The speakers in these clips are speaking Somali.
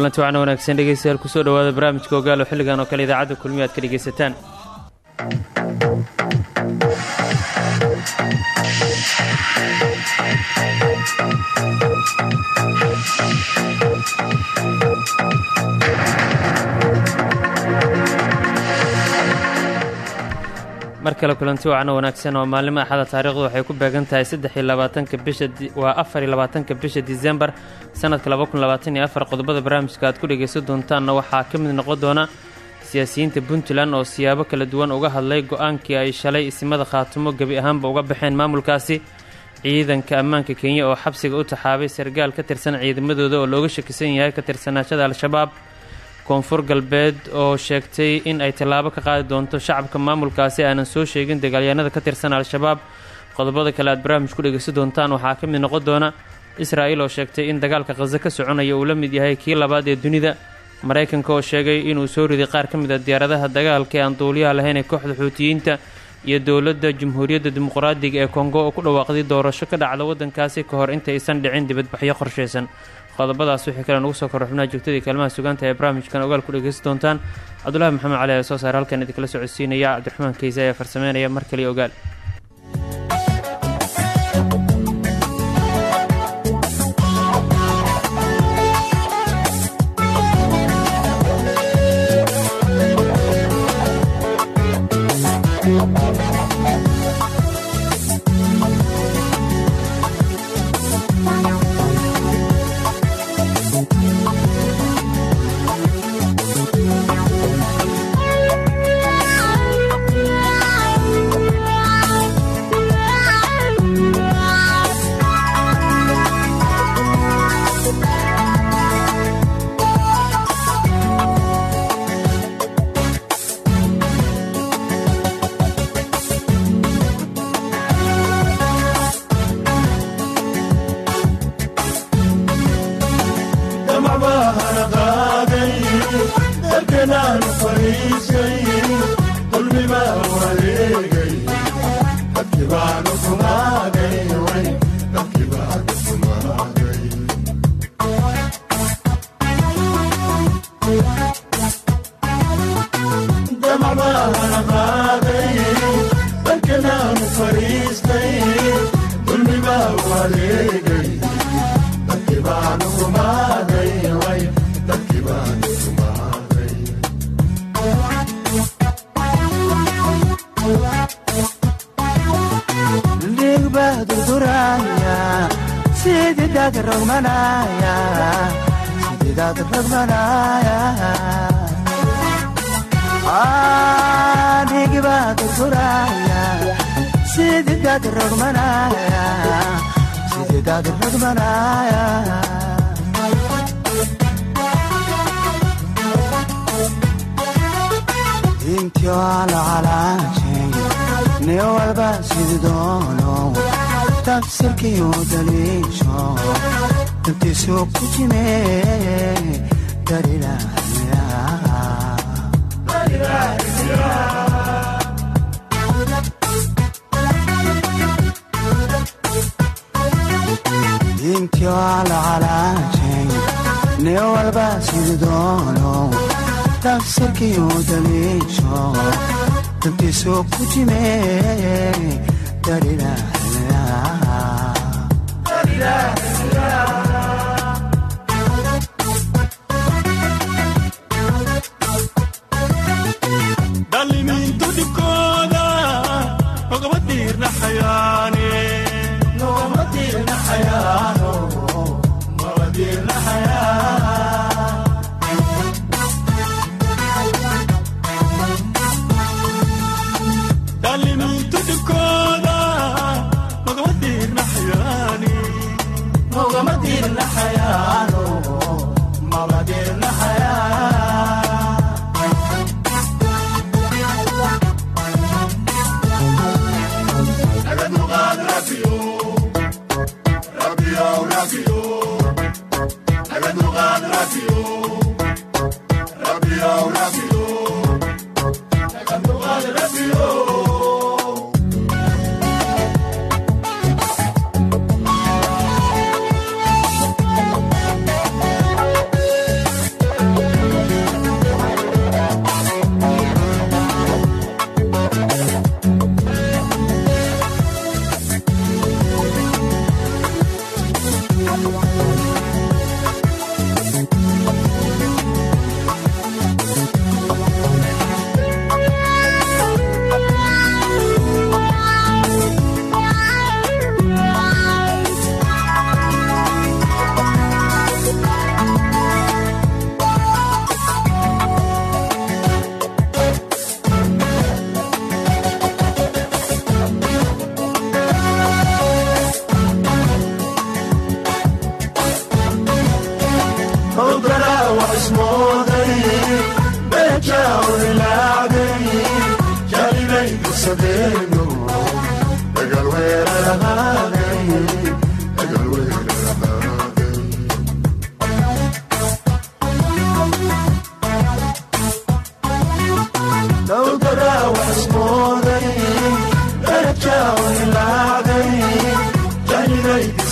Kulanti wacna wanaagsan dhegeystayaal ku soo dhawaada barnaamijka ogaalo xilligan oo kale idaacadda kulmiya aad ka dhegaysataan mar kale kulanti wacno wanaagsan oo maalimo axada taariikhdu waxay ku beegan tahay saddexiyo labaatanka bisha waa afar iyo labaatanka bisha disembar sanadka laba kun labaatan iyo afar qodobada barnaamijka aad ku dhegaysan doontaanna waxaa ka mid noqon doona siyaasiyiinta puntland oo siyaabo kala duwan uga hadlay go'aankii ay shalay isimada khaatumo gebi ahaanba uga baxeen maamulkaasi. Ciidanka ammaanka kenya oo xabsiga u taxaabay sargaal ka tirsan ciidamadooda oo looga shakisan yahay ka tirsanaashada al-shabaab koonfur galbeed oo sheegtay in ay tallaabo ka qaadi doonto shacabka maamulkaasi aanan soo sheegin dagaalyahanada ka tirsan al-shabaab. Qodobada kale aad barnaamij ku dhegaysan doontaan waxaa ka mid noqon doona israa'iil oo sheegtay in dagaalka khaza ka soconaya uu la mid yahay kii labaad ee dunida. Maraykanka oo sheegay inuu soo riday qaar ka mid a diyaaradaha dagaalka ee aan duuliyaha lahayn ee kooxda xuutiyiinta iyo dowladda jamhuuriyadda dimuqraadiga ee kongo oo ku dhawaaqday doorasho ka dhacda waddankaasi ka hor inta aysan dhicin dibadbaxyo qorshaysan qodobadaas wixii kale nugu soo kor xubnaha joogtadii kaalmaha sugaanta ee barnaamijkan ogaal ku dhegaysan doontaan. Cabdulahi maxamed cali ee soo saare halkan idinkala socodsiinaya. Cabdiraxmaan kaysa ayaa farsameynaya. Mar kaliya ogaal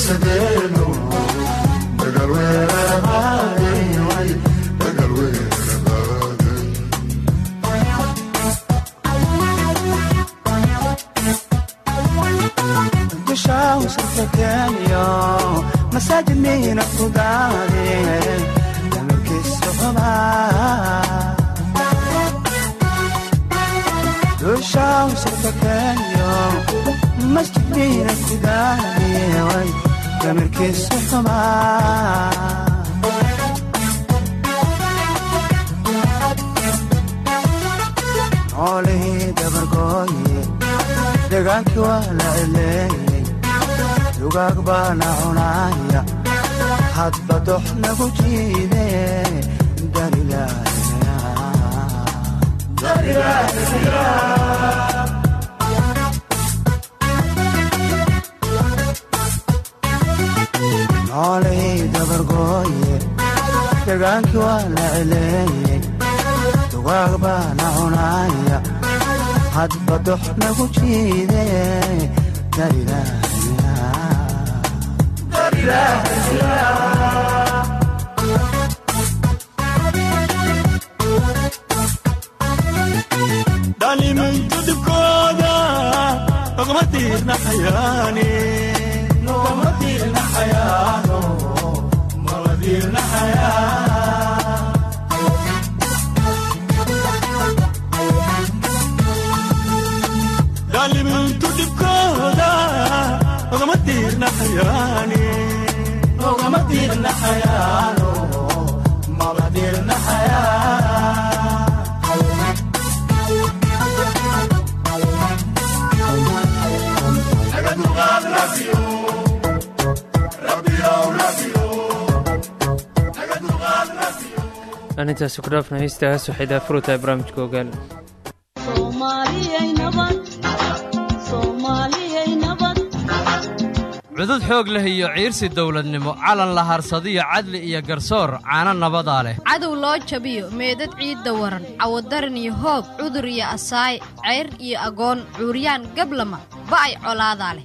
sageen aan dhaafna heystahaas waxay daafuru tahay barnaamijka ogaal. Cudud xoog leh iyo ciirsi dawladnimo calan la harsadiyo cadli iyo garsoor caano nabadaa leh. Cadow loo jabiyo meedad ciidda waran cawadaran iyo hoog cudur iyo asaay ceyr iyo agoon cuuryaan gablama ba'ay colaadaa leh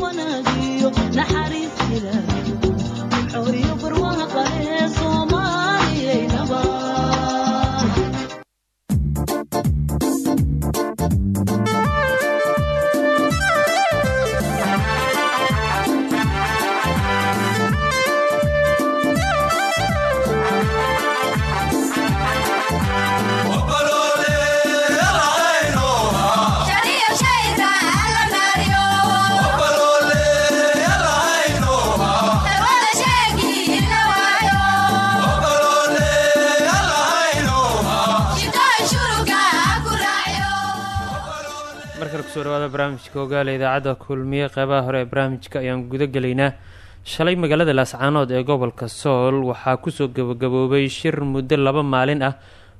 caano ku soo dhawaada barnaamijka ogaala idaacadda kulmiye qeybaha hore ee barnaamijka ayaan guda gelaynaa shalay magaalada laascaanood ee gobolka sool waxaa ku soo gabagaboobay shir muddo laba maalin ah.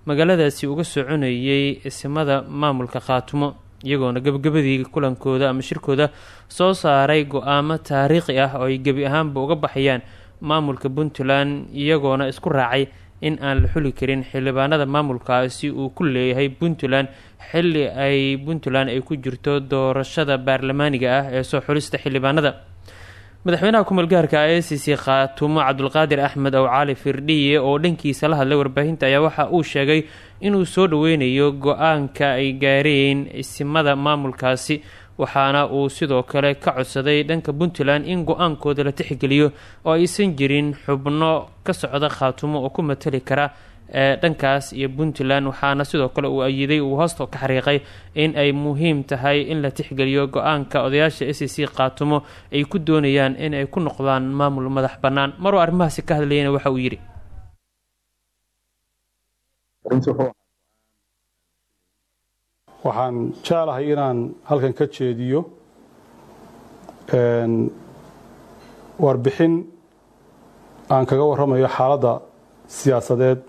Magaaladaasi uga soconayay isimada maamulka khaatumo iyagoona gebagabadii kulankooda ama shirkooda soo saaray go'aamo taariikhi ah oo ay gebi ahaanba uga baxayaan maamulka puntland iyagoona isku raacay in aan la xuli karin xildhibaanada maamulkaasi uu ku leeyahay puntland xilli ay puntland ay ku jirto doorashada baarlamaaniga ah ee soo xulista xildhibaanada. Madaxweynaha kumeelgaarka e c c khaatumo cabdulqaadir axmed ow cali firdhiye oo dhankiisa la hadlay warbaahinta ayaa waxa uu sheegay inuu soo dhoweynayo go'aanka ay gaareen isimada maamulkaasi waxaana uu sidoo kale ka codsaday dhanka puntland in go'aankooda la tixgeliyo oo aysan jirin xubno ka socda khaatumo oo ku matali kara ee dhankaas iyo puntland waxaana sidoo kale uu ayiday uu hoosta ka xariiqay in ay muhiim tahay in la tixgeliyo go'aanka odayaasha s c khaatumo ay ku doonayaan in ay ku noqdaan maamul madax bannaan. Maruu arrimahaasi ka hadlayana waxa uu yidhi waxaan jeclahay inaan halkan ka jeediyo warbixin aan kaga warramayo xaaladda siyaasadeed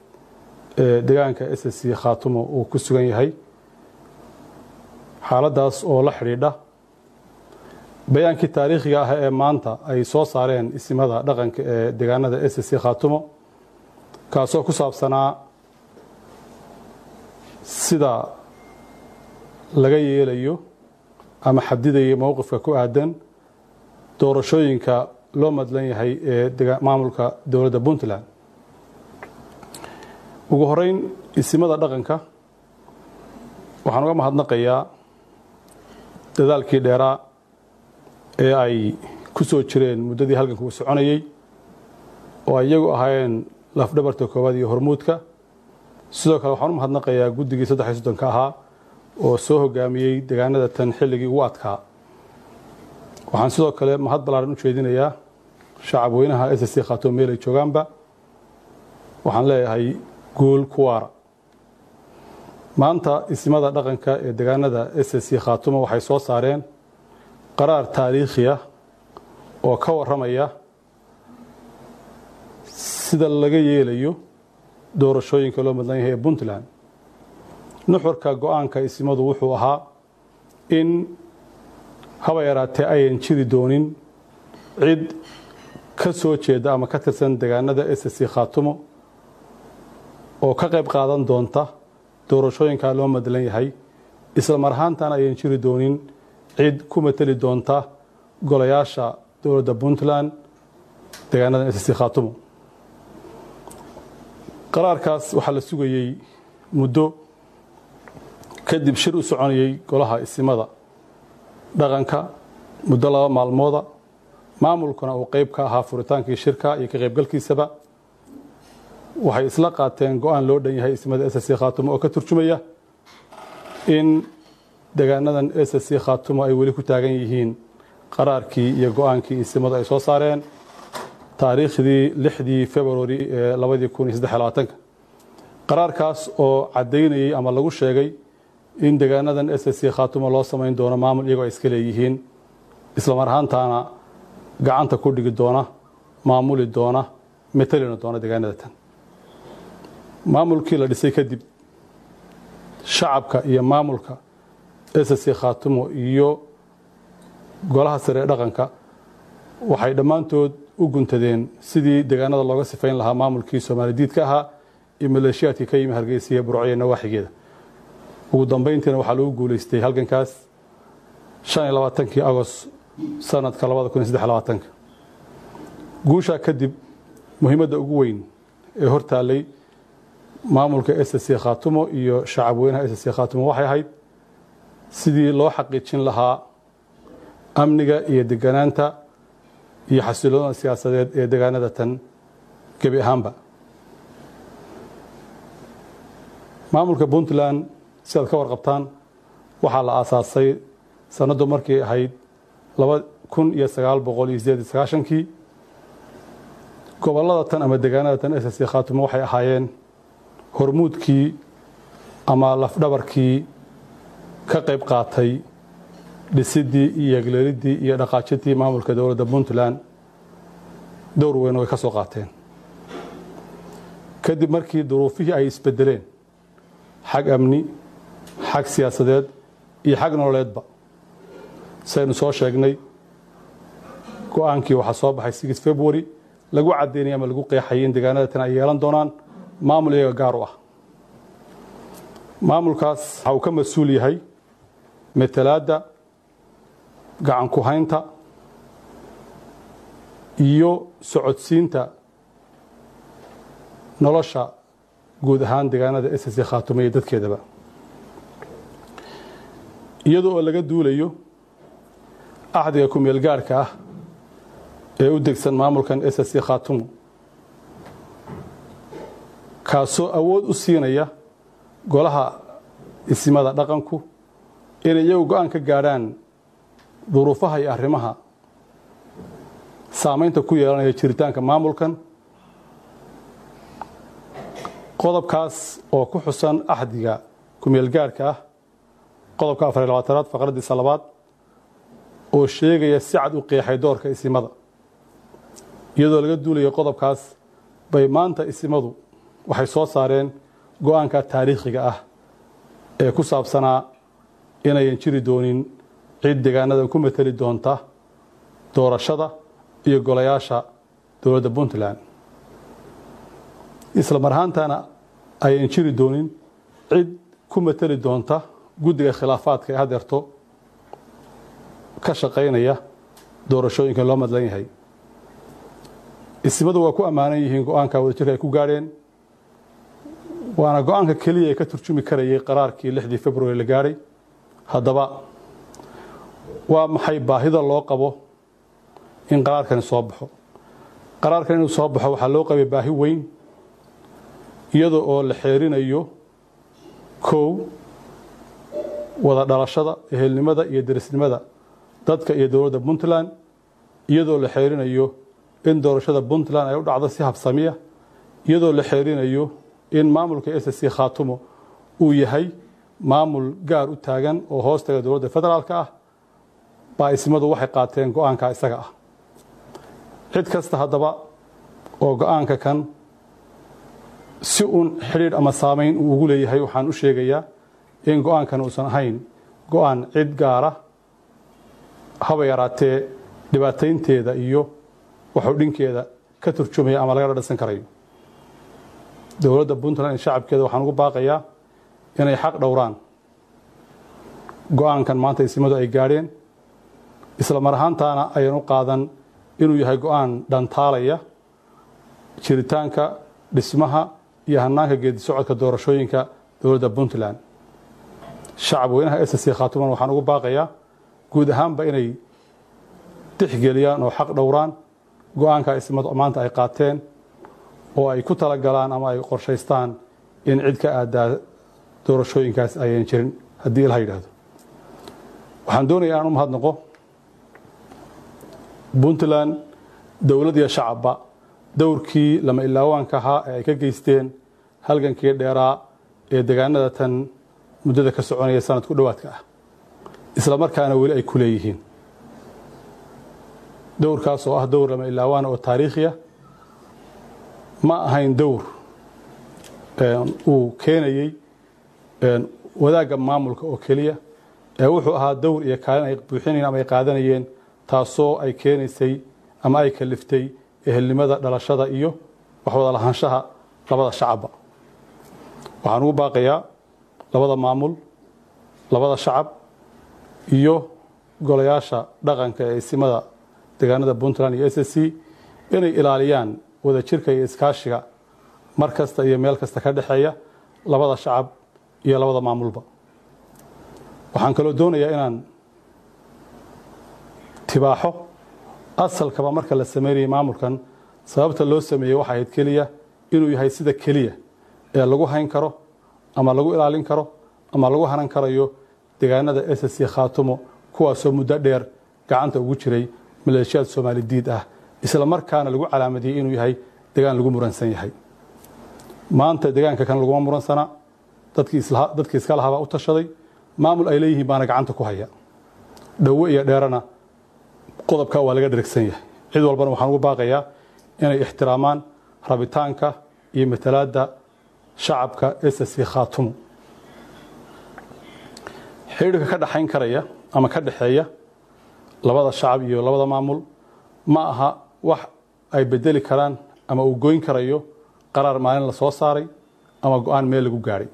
ee deegaanka s c khaatumo uu ku sugan yahay. Xaaladdaas oo la xidhiidha bayaankii taariikhiga ah ee maanta ay soo saareen isimada dhaqanka ee deegaanada s c khaatumo kaasoo ku saabsanaa sida laga yeelayo ama xadidayo mowqifka ku aadan doorashooyinka loo madlan yahay ee maamulka dowladda puntland. Ugu horeyn isimada dhaqanka waxaan uga mahadnaqayaa dadaalkii dheeraa ee ay ku soo jireen muddadii halganka uu soconayey oo ay iyagu ahaayeen lafdhabarta koowaad iyo hormuudka. Sidoo kale waxaan u mahadnaqayaa guddigii saddex iyo soddonka ahaa oo soo hogaamiyey deegaanada tan xilligii ugu adkaa. Waxaan sidoo kale mahad ballaaran u jeedinayaa shacab weynaha s c khaatumo meel ay joogaanba waxaan leeyahay guul ku waara. Maanta isimada dhaqanka ee deegaanada s c khaatumo waxay soo saareen qaraar taariikhi ah oo ka warramaya sida laga yeelayo doorashooyinka loo madlan yahay ee puntland nuxurka go'aanka isimadu wuxuu ahaa in haba yaraatee ayan jiri doonin cid ka soo jeeda ama ka tirsan deegaanada s c khaatumo oo ka qayb qaadan doonta doorashooyinkaa loo madlan yahay. Isla ahaantan ayan jiri doonin cid ku mateli doonta golayaasha dowladda puntland deegaanada s c khaatumo. Qaraarkaas waxaa la sugayey muddo kadib shir u soconayey golaha isimada. Dhaqanka muddo laba maalmooda maamulkuna uu qeyb ka ahaa furitaankii shirka iyo ka qaybgalkiisaba. Waxay isla qaateen go'aan loo dhan yahay ismada s c khaatumo oo ka turjumaya in deegaanadan s c khaatumo ay weli ku taagan yihiin qaraarkii iyo go'aankii isimadu ay soo saareen taariikhdii lixdii februari ee labadii kun iyo saddex labaatanka. Qaraarkaas oo caddaynayey ama lagu sheegay in deegaanadan s c khaatumo loo samayn doono maamul iyagoo ay iska leeyihiin isla mar ahaantaana gacanta ku dhigi doona maamuli doona metelina doona deegaanada tan. Maamulkii la dhisay kadib shacabka iyo maamulka s c khaatumo iyo golaha sare ee dhaqanka waxay dhammaantood u guntadeen sidii deegaanada looga sifayn lahaa maamulkii soomaali diidka ahaa iyo maleeshiyaadkii ka yimi hargeysiya burcyo nawaaxigeeda ugu dambayntiina waxaa lagu guulaystay halgankaas labaatankii agost sanadka guushaa kadib muhiimadda ugu weyn ee hortaallay maamulka s c khaatumo iyo shacab weynaha s c khaatumo waxay ahayd sidii loo xaqiijin lahaa amniga iyo deganaanta iyo xasiloonada siyaasadeed ee deegaanada tan gebi ahaanba. Maamulka puntland si aad ka warqabtaan waxaa la aasaasay sanaddu markii ahayd laba kun iyo sagaal boqol iyo sideed iyo sagaashankii. Gobollada tan ama deegaanada tan s c khaatumo waxay ahaayeen hormuudkii ama lafdhabarkii ka qayb qaatay dhisidii iyo egleelidii iyo dhaqaajintii maamulka dowladda puntland. Dowr weyn way ka soo qaateen. Kadib markii duruufihii ay isbedeleen xag amni xag siyaasadeed iyo xag nololeedba. Saynu soo sheegnay go'aankii waxaa soo baxay six february lagu caddeynaya ama lagu qeexayay in deegaanada tan ay yeelan doonaan maamul iyaga gaar u ah. Maamulkaas waxa uu ka mas'uul yahay matalaadda gacan ku haynta iyo socodsiinta nolosha guud ahaan deegaanada khaatume iyo dadkeedaba iyadoo oo laga duulayo axdiga kumeel gaarhka ah ee u degsan maamulkan ss khaatumo kaasoo awood u siinaya golaha isimada dhaqanku inay iyagu go'aan ka gaadhaan duruufaha iyo arrimaha saamaynta ku yeelanaya jiritaanka maamulkan. Qodobkaas oo ku xusan axdiga kumeel gaarhka ah qodobka afar iyo labaatanaad faqraddiisa labaad oo sheegaya si cad u qeexay doorka isimada. Iyadoo laga duulayo qodobkaas bay maanta isimadu waxay soo saareen go'aanka taariikhiga ah ee ku saabsanaa inayan jiri doonin cid deegaanada ku mateli doonta doorashada iyo golayaasha dowladda puntland. Isla mar ahaantana ayan jiri doonin cid ku mateli doonta guddiga khilaafaadka ee hadeerto ka shaqaynaya doorashooyinka loo madlan yahay. Isimadu waa ku ammaanan yihiin go'aanka wadajirka ay ku gaadheen waana go'aanka keliya ee ka turjumi karayay qaraarkii lixdii february la gaadhay. Haddaba waa maxay baahida loo qabo in qaraarkani soo baxo? Qaraarkan inuu soo baxo waxaa loo qabay baahi weyn iyadoo oo la xeerinayo kow wada dhalashada ehelnimada iyo derisnimada dadka iyo dowladda puntland iyadoo la xeerinayo in doorashada puntland ay u dhacdo si habsamiya iyadoo la xeerinayo in maamulka s c khaatumo uu yahay maamul gaar u taagan oo hoostaga dowladda federaalka ah baa ismadu waxay qaateen go'aanka isaga ah. Cid kasta haddaba oo go'aanka kan si uun xidhiidh ama saamayn uu ugu leeyahay waxaan u sheegayaa in go'aankan uusan ahayn go'aan cid gaara haba yaraatee dhibaataynteeda iyo waxuu dhinkeeda ka turjumaya ama laga dhadhansan karayo. Dowladda puntland iyo shacabkeeda waxaan ugu baaqayaa inay xaq dhowraan. Go'aankan maanta isimadu ay gaadheen isla mar ahaantaana ayan u qaadan inuu yahay go'aan dhantaalaya jiritaanka dhismaha iyo hanaanka geedi socodka doorashooyinka dowladda puntland shacab weynaha s c khaatuman waxaan ugu baaqayaa guud ahaanba inay tixgeliyaan oo xaq dhowraan. Go'aanka maanta ay qaateen oo ay ku talagalaan ama ay qorshaystaan in cid ka aadaa doorashooyinkaas ayan jirin haddii ilaha yidhaahdo. Waxaan doonaya inaan u mahadnaqo puntland dowlad iyo shacabba dowrkii lama ilaawaanka ahaa ee ay ka geysteen halgankii dheeraa ee deegaanada tan muddada ka soconaya sanadku dhowaadka ah. Isla markaana weli ay ku leeyihiin. Dowrkaas oo ah dowr lama ilaawaan oo taariikhiya ma ahayn dowr uu keenayey wadaagga maamulka oo keliya ee wuxuu ahaa dowr iyo kaalin ay buuxinayeen ama ay qaadanayeen taasoo ay keenaysay ama ay kaliftay ehelnimada dhalashada iyo waxwada lahaanshaha labada shacabba waxaan ugu baaqayaa labada maamul labada shacab iyo golayaasha dhaqanka ee isimada deegaanada puntland iyo s c inay ilaaliyaan wadajirka iyo iskaashiga mar kasta iyo meel kasta ka dhexeeya labada shacab iyo labada maamulba. Waxaan kaloo doonayaa inaan tibaaxo asalkaba marka la sameynayay maamulkan. Sababta loo sameeyey waxa ahayd keliya inuu yahay sida keliya ee lagu hayn karo ama lagu ilaalin karo ama lagu hanan karayo deegaanada s c khaatumo kuwaasoo muddo dheer gacanta ugu jiray maleeshiyaad soomaali diid ah isla markaana lagu calaamadiyey inuu yahay degaan lagu muransan yahay. Maanta deegaanka kan laguma muransana dadkii iska lahabaa u tashaday maamul ay leeyihiin baana gacanta ku haya. Dhowe iyo dheerana qodobka waa laga dhergsan yahay. Cid walbana waxaan ugu baaqayaa inay ixtiraamaan rabitaanka iyo matalaadda shacabka ss khaatumo xidhiirka ka dhexayn karaya ama ka dhexeeya labada shacab iyo labada maamul ma aha wax ay bedeli karaan ama uu goyn karayo qaraar maalin la soo saaray ama go'aan meel lagu gaadhay.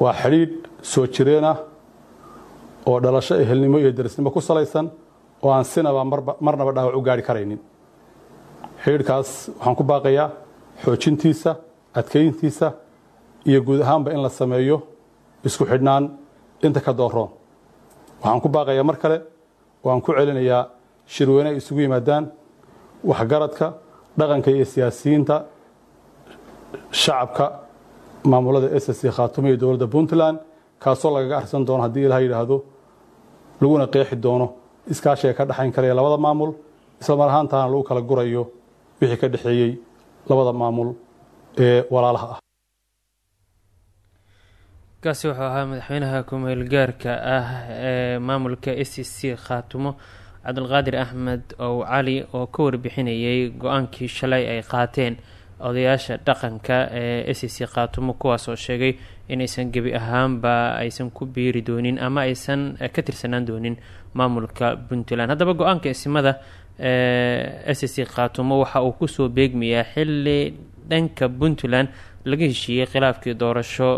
Waa xidhiidh soo jireen ah oo dhalasho ehelnimo iyo darisnimo ku salaysan oo aan sinaba marnaba dhaawac u gaari karaynin. Xidhiidhkaas waxaan ku baaqayaa xoojintiisa adkayntiisa iyo guud ahaanba in la sameeyo isku xidhnaan inta ka dooroon waxaan ku baaqayaa mar kale oo aan ku celinayaa shirweyne ay isugu yimaadaan waxgaradka dhaqanka iyo siyaasiyiinta shacabka maamulada ss khaatumo iyo dowladda puntland kaasoo lagaga arsan doono haddii ilaha yidhaahdo laguna qeexi doono iskaashiga ka dhexayn karaya labada maamul isla mar ahaantaana lagu kala gurayo wixii ka dhexeeyey labada maamul ee walaalaha ah. Kaasi wuxuu ahaa madaxweynaha ku-meelgaarka ah ee maamulka s c khaatumo cabdulqaadir axmed ow cali oo ka warbixinayay go'aankii shalay ay qaateen odayaasha dhaqanka ee s c khaatumo kuwaas oo sheegay inaysan gebi ahaanba aysan ku biiri doonin ama aysan ka tirsanaan doonin maamulka puntland. Haddaba go'aanka isimada ee s c khaatumo waxa uu ku soo beegmayaa xili dhanka puntland laga heshiiyey khilaafkii doorasho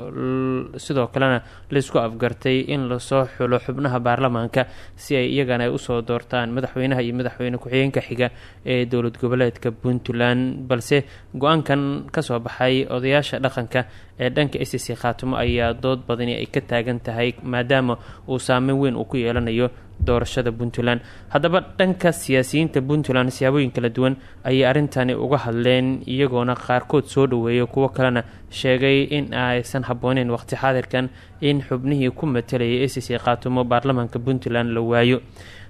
sidoo kalena la isku afgartay in la soo xulo xubnaha baarlamaanka si ay iyagana ay u soo doortaan madaxweynaha iyo madaxweyne ku-xigeenka xiga ee dowlad goboleedka puntland. Balse go'aankan ka soo baxay odayaasha dhaqanka ee dhanka s c khaatumo ayaa dood badani ay ka taagan tahay maadaama uu saameyn weyn uu ku yeelanayo doorashada puntland. Haddaba dhanka siyaasiyiinta puntland siyaabooyin kala duwan ayay arrintani uga hadleen iyagoona qaarkood soo dhaweeya kuwo kalena sheegay in aysan habbooneyn waqti xaadirkan in xubnihii ku matalayay s c khaatumo baarlamaanka puntland la waayo.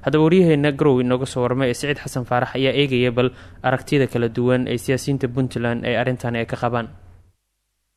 Haddaba waryaheena garow inooga soo warmay ee siciid xasan faarax ayaa eegaya bal aragtiyada kala duwan ee siyaasiyiinta puntland ay arrintani ay ka qabaan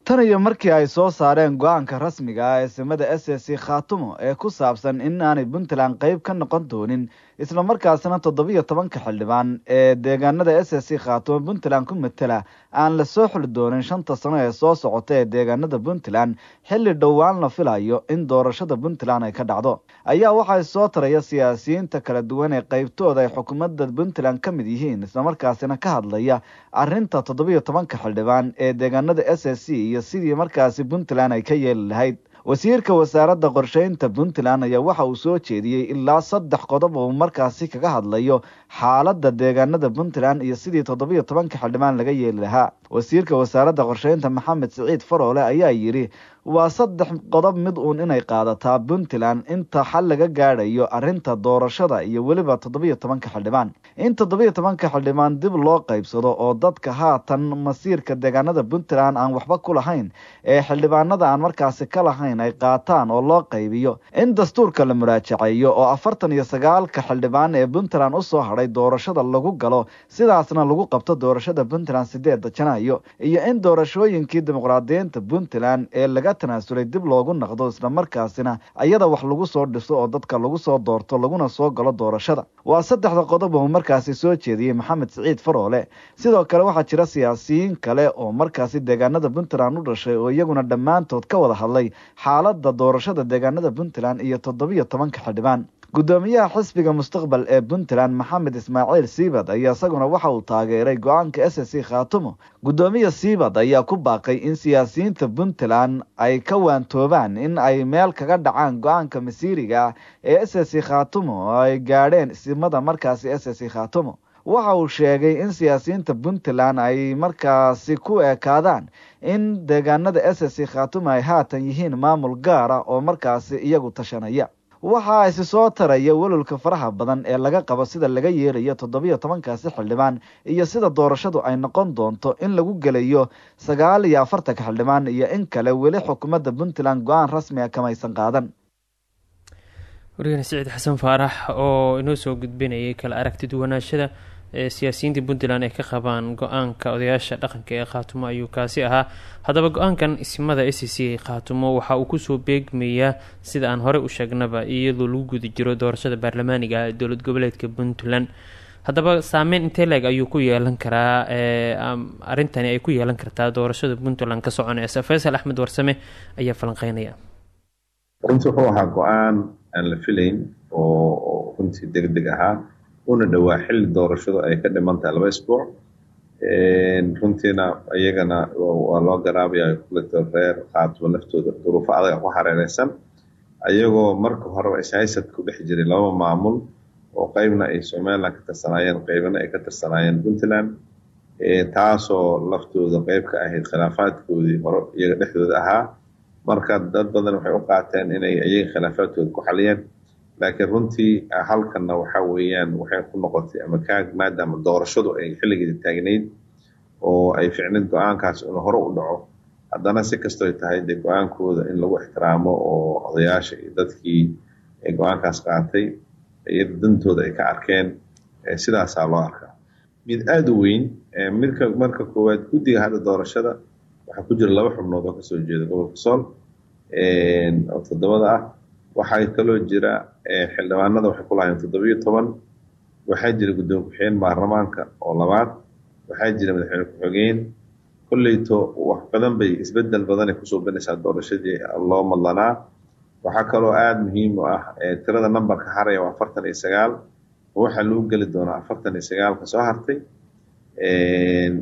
tan iyo markii ay soo saareen go'aanka rasmiga ah ee simada s c khaatumo ee ku saabsan in aanay puntland qeyb ka noqon doonin islamarkaasna toddobiyo tobanka xildhibaan ee deegaanada s c khaatumo puntland ku matela aan la soo xuli doonin shanta sano ee soo socota ee deegaanada puntland xilli dhowaan la filayo in doorashada puntland ay ka dhacdo. Ayaa waxaa soo taraya siyaasiyiinta kala duwan ee qeybtooda ay xukuumadda puntland ka mid yihiin islamarkaasina ka hadlaya arinta toddobiyo tobanka xildhibaan ee deegaanada s c iyo sidii markaasi puntland ay ka yeeli lahayd wasiirka wasaaradda qorsheynta puntland ayaa waxa uu soo jeediyey ilaa saddex qodob oo markaasi kaga hadlayo xaaladda deegaanada puntland iyo sidii toddobiyo tobanka xildhibaan laga yeeli lahaa. Wasiirka wasaaradda qorsheynta maxamed siciid faroole ayaa yidhi waa saddex qodob mid uun inay qaadataa puntland inta xal laga gaadhayo arrinta doorashada iyo weliba toddobiyo tobanka xildhibaan. In toddobiyo tobanka xildhibaan dib loo qaybsado oo dadka haatan masiirka deegaanada puntland aan waxba ku lahayn ee xildhibaanada aan markaasi ka lahayn ay qaataan oo loo qaybiyo. In dastuurka la muraajaceeyo oo afartan iyo sagaalka xildhibaan ee puntland u soo hadhay doorashada lagu galo sidaasna lagu qabto doorashada puntland sideeda janaayo iyo in doorashooyinkii dimuqraadiyiinta puntland ee laga tanaasulay dib loogu naqdo islamarkaasina ayada wax lagu soo dhiso oo dadka lagu soo doorto laguna soo galo doorashada. Waa saddexda qodob uu markaasi soo jeediyey maxamed siciid faroole. Sidoo kale waxaa jira siyaasiyiin kale oo markaasi deegaanada puntland u dhashay oo iyaguna dhammaantood ka wada hadlay xaaladda doorashada deegaanada puntland iyo toddobiyo tobanka xildhibaan guddoomiyaha xisbiga mustaqbal ee puntland maxamed ismaaciil siibad ayaa isaguna waxa uu taageeray go'aanka s c khaatumo. Guddoomiya siibad ayaa ku baaqay in siyaasiyiinta puntland ay ka waantoobaan in ay meel kaga dhacaan go'aanka masiiriga ee s c khaatumo oo ay gaadheen isimada markaasi s c khaatumo. Waxa uu sheegay in siyaasiyiinta puntland ay markaasi ku ekaadaan in deegaanada s c khaatumo ay haatan yihiin maamul gaara oo markaasi iyagu tashanaya waxaa isi soo taraya welwalka faraha badan ee laga qabo sida laga yeelayo toddobiyo tobankaasi xildhibaan iyo sida doorashadu ay noqon doonto in lagu gelayo sagaal iyo afartanka xildhibaan iyo in kale weli xukuumadda puntland go'aan rasmi a kamaysan qaadan. Waryahan siciid xasan faarax oo inoo soo gudbinayay kala aragti duwanaashada siyaasiyiinta puntland ay ka qabaan go'aanka odayaasha dhaqanka ee khaatumo ayuu kaasi ahaa. Haddaba go'aankan isimada s c khaatumo waxa uu ku soo beegmayaa sida aan horey u sheegnaba iyadoo lagu guda jiro doorashada baarlamaaniga ee dowlad goboleedka puntland. Haddaba saameyn intee leeg ayuu ku yeelan karaa arrintani ay ku yeelan kartaa doorashada puntland ka soconeysa faysal axmed warsame ayaa falanqeynaya. Runtii wuxuu ahaa go'aan aan la filayn oo runtii deg ahaa una dhowaa xilli doorashadu ay ka dhiman tahay laba isbuuc. Runtiina iyagana waa loo garaabaya kuleto reer khaatumo naftooda duruufo adaga ku hareereysan ayagoo marka horeba ishaysad ku dhex jiray laba maamul oo qeybna ay somaliland ka tirsanaayeen qeybna ay ka tirsanaayeen puntland. Taasoo laftooda qeyb ka ahayd khilaafaadkoodii hore iyaga dhexdooda ahaa. Marka dad badan waxay u qaateen inay iyaga khilaafaadkooda ku xaliyeen laakiin runtii halkanna waxa weeyaan waxay ku noqotay ama kaag maadaama doorashadu ay xilligeeda taagnayd oo ay ficnid go'aankaas inuu hore u dhaco haddana si kastoy tahay dee go'aankooda in lagu ixtiraamo oo odayaasha iyo dadkii go'aankaas qaatay iyada dantooda ay ka arkeen sidaasaa loo arkaa. Mid aada u weyn midka marka koowaad guddiga hadda doorashada waxaa ku jira laba xubnood oo ka soo jeeda gobolka sool oo toddobada ah waxaa kaloo jira xildhibaanada waxay ku lahayn toddobiyo toban. Waxaa jira guddoon ku-xigeen baarlamaanka oo labaad. Waxaa jira madaxweyne ku-xigeen kolleyto wax badan bay isbeddel badanay ku soo banaysaa doorashadii loo madlanaa. Waxaa kaloo aada muhiim u ah tirada nambarka haraya waa afartan iyo sagaal. Ma waxaa lagu geli doonaa afartan iyo sagaalka soo hartay?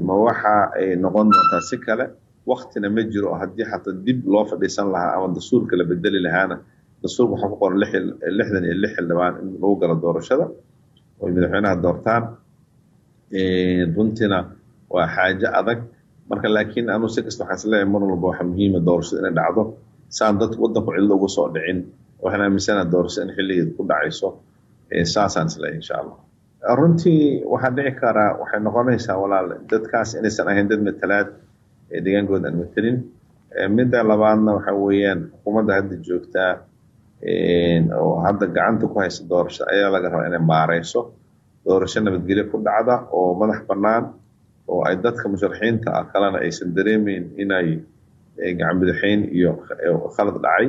Ma waxa ay noqon doontaa si kale? Waktina ma jiro haddii xataa dib loo fadhiisan lahaa ama dastuurka la bedeli lahaana dastuurka waxaa ku qoran lixdan iyo lix xildhibaan in lagu galo doorashada oo madaxweynaha doortaan. Runtiina waa xaajo adag. Marka laakiin anuu si kasta waxaan is leeyahay mar walba waxaa muhiima doorashada inay dhacdo. Saan dadku waddanku cidlo uga soo dhicin waxaan aaminsanaha doorashada in xilligeeda ku dhacayso. Saasaan is leeyahay insha allah. Runtii waxaa dhici karaa waxay noqonaysaa walaal. Dadkaas inaysan ahayn dad matalaad deegaankooda aan matelin midda labaadna waxa weeyaan xukuumadda hadda joogtaa oo hadda gacanta ku haysa doorasho ayaa laga rabaa inay maareyso. Doorasho nabadgelyo ku dhacda oo madax bannaan oo ay dadka musharaxiinta ah kalena aysan dareemeyn inay gacan bidixayn iyo khalad dhacay.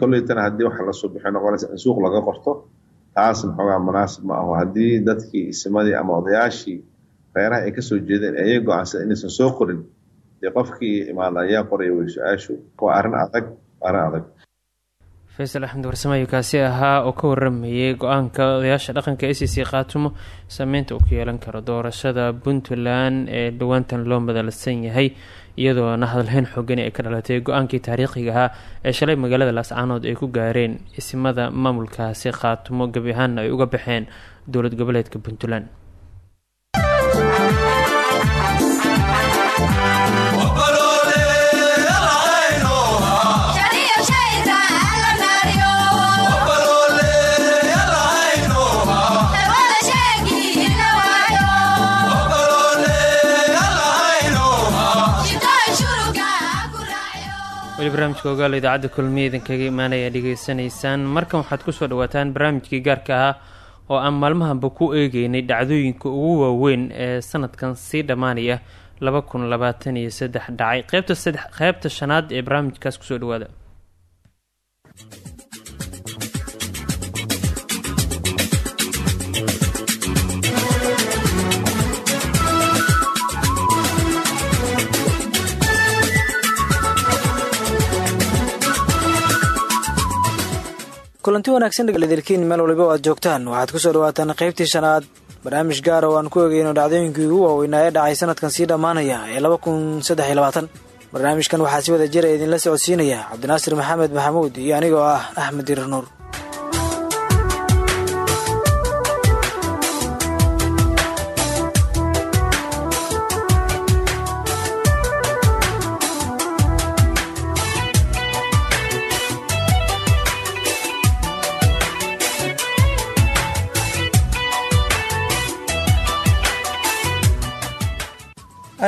Kolleytana haddii waxa la soo bixi noqonaysa in suuq laga qorto taasna xoogaa munaasib ma aho haddii dadkii isimadii ama odayaashii reeraha ay ka soo jeedeen ayay go'aansada inaysan soo qorin dee qofkii imaada ayaa qoraya wey su'aashu. Waa arrin adag arrin adag faysal axmed warsame ayuu kaasi ahaa oo ka waramayay go'aanka odayaasha dhaqanka a c c saameynta uu ku yeelan karo doorashada puntland ee dhowaantan loo madalsan yahay iyadoona hadalheyn xoogani ay ka dhalatay go'aankii taariikhiga ahaa ee shalay magaalada laascaanood ay ku gaareen isimada maamulkaasi khaatumo gebi ahaanna ay uga baxeen dowlad goboleedka puntland weli barnaamijka ogaalo idaacadda kulmiya idinkaga imaanaya dhegeysanaysaan markan waxaad ku soo dhawaataan barnaamijkii gaarka ahaa oo aan maalmahanba ku eegeynay dhacdooyinka ugu waaweyn ee sanadkan sii dhammaanaya laba kun labaatan iyo saddex dhacay. Qeybta saddex qeybta shanaad ee barnaamijkaas ku soo dhawaada kulanti wanaagsan dhegaldilkiin meel waliba o aad joogtaan. Waxaad ku soo dhawaataan qaybtii shanaad. Barnaamij gaara oo aan ku egeyno dhacdooyinkii ugu waaweynaa ee dhacay sanadkan sii dhammaanaya ee laba kun saddex iyo labaatan. Barnaamijkan waxaa si wada jira idinla socodsiinaya cabdinaasir maxamed maxamuud iyo anigoo ah axmed dirir nuur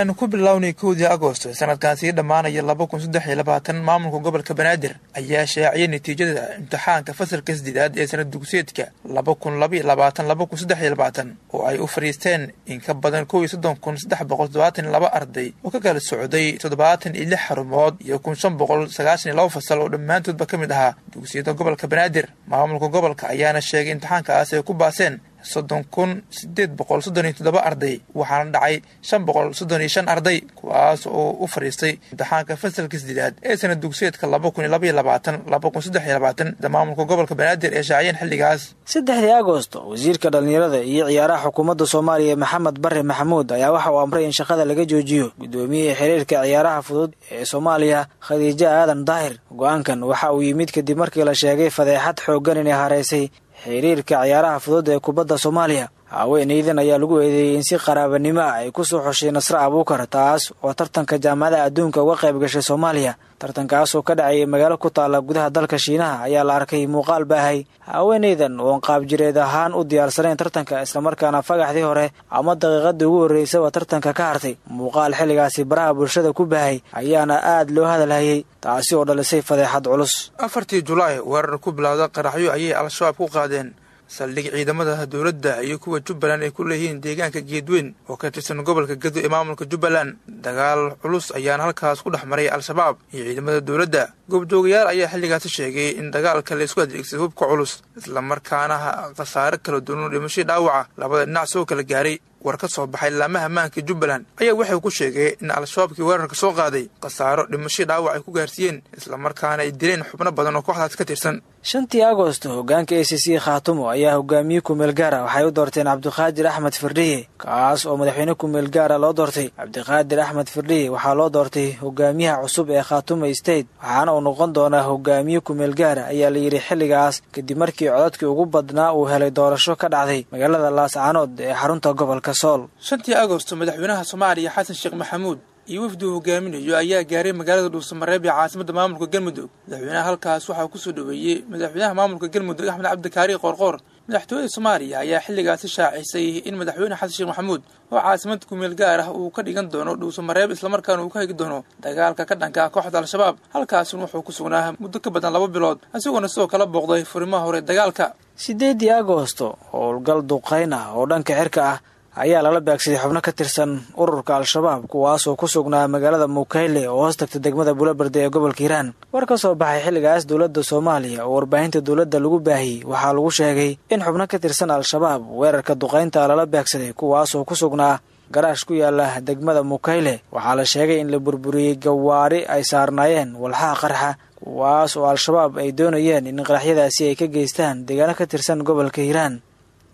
aynu ku bilownay kowdii agosto sanadkan sii dhammaanaya laba kun saddex iyo labaatan maamulka gobolka banaadir ayaa shaaciyay natiijada imtixaanka fasalka sdeedaad ee sanad dugsiyeedka laba kun labaiyo labaatan laba kun saddex iyo labaatan oo ay u fadhiisteen in ka badan kow iyo soddon kun saddex boqol toddobaatan iyo laba arday oo ka kala socday toddobaatan iyo lix xarumood iyo kun shan boqol sagaashan iyo laba fasal oo dhammaantoodba ka mid ahaa. Dugsiyada gobolka banaadir maamulka gobolka ayaana sheegay imtixaankaas ay ku baaseen soddon kun sideed boqol soddon iyo toddoba arday. Waxaana dhacay shan boqol soddon iyo shan arday kuwaas oo u fadhiistay imtixaanka fasalka sdeedaad ee sanad dugsiyeedka laba kun iyo laba iyo labaatan laba kun saddex iyo labaatan da maamulka gobolka banaadir ee shaaciyeen xilligaas. Saddexdii agosto wasiirka dhallinyarada iyo ciyaaraha xukuumadda soomaaliya maxamed bare maxamuud ayaa waxa uu amray in shaqada laga joojiyo gudoomiyihii xiriirka ciyaaraha fudud ee soomaaliya khadiijo aadan daahir. Go'aankan waxa uu yimid kadib markii la sheegay fadeexad xooggan inay hareysay xiriirka ciyaaraha fudud ee kubadda soomaaliya haweenaydan ayaa lagu eedeeyey in si qaraabanimo ah ay ku soo xushay nasre abuukar taas oo tartanka jaamacadaha adduunka uga qayb gashay soomaaliya tartankaas oo ka dhacayay magaalo ku taalla gudaha dalka shiinaha ayaa la arkay muuqaal baahay. Haweenaydan oon qaabjireed ahaan u diyaarsanayn tartanka islamarkaana fagaxdii hore ama daqiiqadii ugu horreysaba tartanka ka hartay. Muuqaal xilligaasi baraha bulshada ku baahay ayaana aad loo hadalhayay taasi oo dhalisay fadeexad culus. Afartii julaay weerar ku bilowda qaraxyo ayay al-shabaab ku qaadeen saldhig ciidamada dowladda iyo kuwa jubbaland ay ku leeyihiin deegaanka geedweyn oo ka tirsan gobolka gedo ee maamulka jubbaland. Dagaal culus ayaana halkaas ku dhex maray al-shabaab iyo ciidamada dowladda goobjoogayaal ayaa xilligaasi sheegay in dagaalka la isku adeegsaday hubka culus islamarkaana khasaare kala duwan dhimashii dhaawaca labada dhinac soo kala gaaray war ka soo baxay laamaha maanka jubbaland. Ayaa waxay ku sheegay in al-shabaabkii weerarka soo qaaday khasaaro dhimashii dhaawac ay ku gaarsiiyeen islamarkaana ay dileen xubno badan oo kooxdaas ka tirsan. Shantii agosto hogaanka a c c khaatumo ayaa hogaamiye kumeel gaara. Waxay u doorteen cabdiqaadir axmed firdhiye kaas oo madaxweyne kumeel gaara loo doortay. Cabdiqaadir axmed firdhiye waxaa loo doortay hogaamiyaha cusub ee khaatumo state waxaana noqon doonaa hogaamiye kumeel gaara ayaa la yidhi xilligaas. Kadib markii codadkii ugu badnaa uu helay doorasho ka dhacday magaalada laascaanood ee xarunta gobolka sool. Shantii agosto madaxweynaha soomaaliya xasan sheekh maxamuud iyo wafdi uu hogaaminayo ayaa gaaray magaalada dhuusamareeb ee caasimadda maamulka galmudug. Madaxweynaha halkaas waxaa ku soo dhoweeyey madaxweynaha maamulka galmudug axmed cabdikaari qoorqoor madaxtooyada soomaaliya ayaa xilligaasi shaacisay in madaxweyne xasan sheekh maxamuud oo caasimad kumeel gaar ah uu ka dhigan doono dhuusamareeb islamarkaana uu ka hegi doono dagaalka ka dhanka kooxda al-shabaab. Halkaasina wuxuu ku sugnaa muddo ka badan laba bilood isagoona sidoo kala booqday furimaha hore dagaalka. Sideedii agosto howlgal duqayn ah oo dhanka xirka ah ayaa lala beegsaday xubno ka tirsan ururka al-shabaab kuwaasoo ku sugnaa magaalada mukayle oo hoos tagta degmada bulaberde ee gobolka hiiraan. War ka soo baxay xilligaas dowladda soomaaliya oo warbaahinta dowladda lagu baahiyey waxaa lagu sheegay in xubno ka tirsan al-shabaab weerarka duqaynta lala beegsaday kuwaasoo ku sugnaa garaash ku yaalla degmada mukayle. Waxaa la sheegay in la burburiyey gawaari ay saarnaayeen walxaha qarxa kuwaas oo al-shabaab ay doonayeen in qaraxyadaasi ay ka geystaan deegaano ka tirsan gobolka hiiraan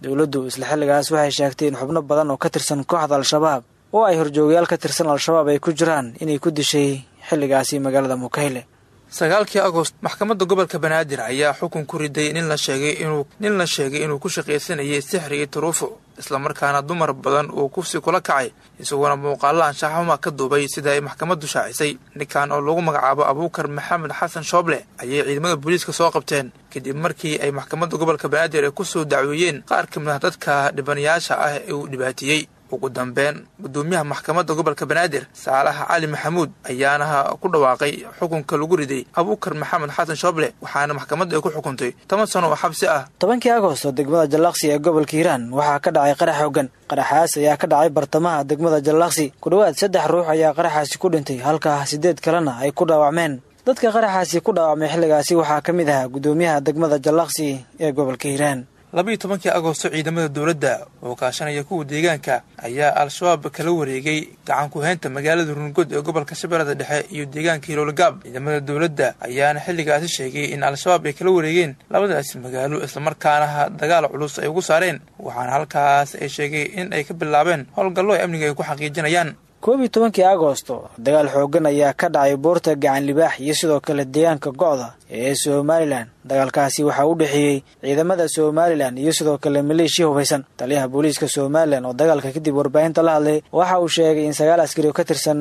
dowladdu isla xilligaas waxay sheegtay in xubno badan oo ka tirsan kooxda al-shabaab oo ay horjoogayaal ka tirsan al-shabaab ay ku jiraan inay ku dishay xilligaasi magaalada mukayle sagaalkii agost maxkamadda gobolka banaadir ayaa xukun ku riday nin la sheegay inuu ku shaqaysanayay sixri iyo turuufo islamarkaana dumar badan uu kufsi kula kacay isagoona muuqaalo anshaxuma ka duubay sida ay maxkamaddu shaacisay. Ninkan oo lagu magacaabo abuukar maxamed xasan shooble ayay ciidamada booliiska soo qabteen kadib markii ay maxkamadda gobolka banaadir ay ku soo dacweeyeen qaar ka mid ah dadka dhibanayaasha ah ee uu dhibaatiyey ugu dambeyn gudoomiyaha maxkamadda gobolka banaadir saalaha cali maxamuud ayaana ku dhawaaqay xukunka lagu riday abuukar maxamed xasan shooble waxaana maxkamadda ay ku xukuntay toban sano oo xabsi ah. Tobankii agosto degmada jallaqsi ee gobolka hiiraan waxaa ka dhacay qarax xoogan qaraxaas ayaa ka dhacay bartamaha degmada jallaqsi. Ku dhowaad saddex ruux ayaa qaraxaasi ku dhintay halka siddeed kalena ay ku dhaawacmeen. Dadka qaraxaasi ku dhaawacmay xilligaasi waxaa ka mid ahaa gudoomiyaha degmada jallaqsi ee gobolka hiiraan labaiyo tobankii agosto ciidamada dowladda oo kaashanaya kuwa deegaanka ayaa al-shabaab kala wareegay gacan ku-heynta magaalada rungod ee gobolka shabeellada dhexe iyo deegaanka hiloolgaab ciidamada dowladda ayaana xilligaasi sheegay in al-shabaab ay kala wareegeen labadaasi magaalo islamarkaana dagaal culus ay ugu saareen. Waxaana halkaas ay sheegay in ay ka bilaabeen howlgallo ay amniga ay ku xaqiijinayaan koob iyo tobankii agosto dagaal xoogan ayaa ka dhacay buurta gacan libaax iyo sidoo kale deegaanka go'da ee somalilan dagaalkaasi waxaa u dhexeeyey ciidamada somalilan iyo sidoo kale maleeshiya hubaysan taliyaha booliiska somalilan oo dagaalka kadib warbaahinta la hadlay waxa uu sheegay in sagaal askari oo ka tirsan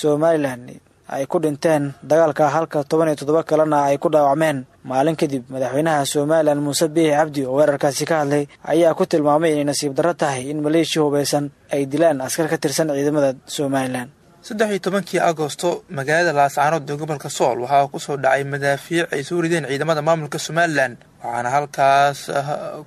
somalilan ay ku dhinteen dagaalka halka toban iyo toddoba kalena ay ku dhaawacmeen. Maalin kadib madaxweynaha somalilan muuse biixi cabdi oo weerarkaasi ka hadlay ayaa ku tilmaamay inay nasiib darro tahay in maleeshiya hubaysan ay dilaan askar ka tirsan ciidamada somalilan saddex iyo tobankii agosto magaalada laascaanood ee gobolka sool waxaa ku soo dhacay madaafiic ay soo rideen ciidamada maamulka somalilan waxaana halkaas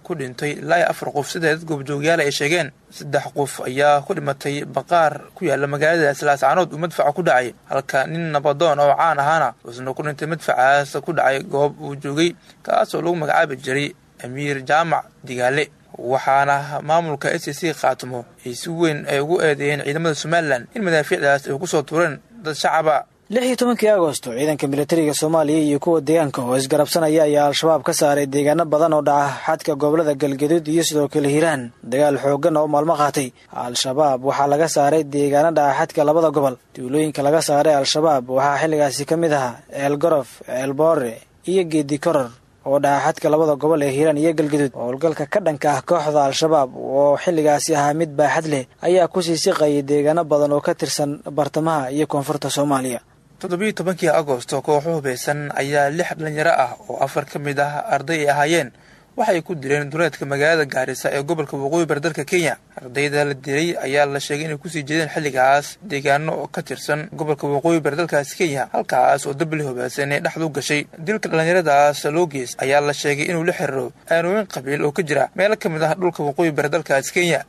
ku dhintay ilaa afar qof. Sida dad goobjoogyaal ay sheegeen? Saddex qof ayaa ku dhimatay baqaar ku yaalla magaaladaas. Laascaanood uu madfaca ku dhacay. Halka nin nabadoon oo caan ahaana uusna ku dhintay madfacaas ku dhacay goob uu joogay kaasoo lagu magacaabi jiray amiir jaamac digaale waxaana maamulka s c khaatimo ay si weyn ay ugu eedeeyeen ciidamada somalilan in madaafiicdaas ay ku soo tuureen dad shacaba. Lix iyo tobankii agosto ciidanka militariga soomaaliya iyo kuwa deegaanka oo isgarabsanaya ayaa al-shabaab ka saaray deegaano badan oo dhaca xadka gobollada galgaduud iyo sidoo kale hiiraan dagaal xooggan oo maalmo qaatay. Al-shabaab waxaa laga saaray deegaano dhaca xadka labada gobol duulooyinka laga saaray al-shabaab waxaa xilligaasi ka mid ahaa ceel gorof ceel boore iyo geedi koror oo dhaca xadka labada gobol ee hiiraan iyo galgaduud howlgalka ka dhanka ah kooxda al-shabaab oo xilligaasi ahaa mid baaxad leh ayaa ku sii siqayay deegaano badan oo ka tirsan bartamaha iyo koonfurta soomaaliya. Toddobiiyo tobankii agosto kooxo hubaysan ayaa lix dhalinyaro ah oo afar ka mid ah arday ay ahaayeen waxay ku dileen duleedka magaalada gaarisa ee gobolka waqooyi bari dalka kenya. Ardayda la dilay ayaa la sheegay inay ku sii jeedeen xilligaas deegaano ka tirsan gobolka waqooyi bari dalkaasi kenya halkaas oo dabli hubaysan ee dhexdu gashay. Dilka dhallinyaradaas loo ayaa la sheegay inuu la xiriiro aanooyin qabiil oo ka jira meelo ka mid ah dhulka waqooyi bari dalkaasi kenya.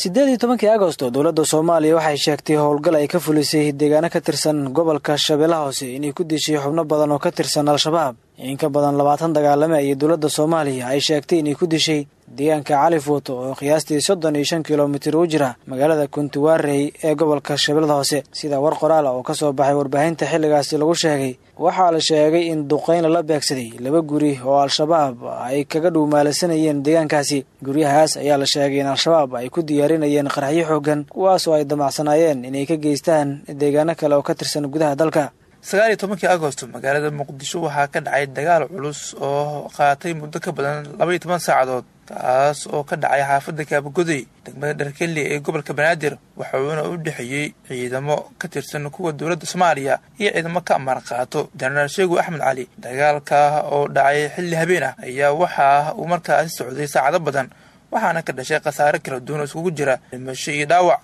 Siddeed iyo tobankii agosto dowladda soomaaliya waxay sheegtay howlgal ay ka fulisay deegaano ka tirsan gobolka shabeellaha hoose inay ku dishay xubno badan oo ka tirsan al-shabaab in ka badan labaatan dagaalame iyo dowladda soomaaliya ay sheegtay inay ku dishay deegaanka cali fuuto oo qiyaastii soddon iyo shan kilomitir u jira magaalada kuntuwaarey ee gobolka shabeellada hoose. Sida war qoraala oo ka soo baxay warbaahinta xilligaasi lagu sheegay waxaa la sheegay in duqayn lala beegsaday laba guri oo al-shabaab ay kaga dhuumaalasanayeen deegaankaasi. Guryahaas ayaa la sheegay in al-shabaab ay ku diyaarinayeen qaraxyo xoogan kuwaasoo ay damacsanaayeen inay ka geystaan deegaano kale oo ka tirsan gudaha dalka sagaal iyo tobankii agosto magaalada muqdisho waxaa ka dhacay dagaal culus oo qaatay muddo ka badan laba iyo toban saacadood kaas oo ka dhacay xaafadda kaabagoday degmada dharkeli ee gobolka banaadir waxuuna u dhexeeyey ciidamo ka tirsan kuwa dowladda soomaaliya iyo ciidamo ka amar qaato. Jenaraal sheegu axmed cali dagaalka oo dhacay xilli habeen ah ayaa waxa uu markaasi socday saacado badan waxaana ka dhashay khasaare kala duwan oo iskugu jira dhimasho iyo dhaawac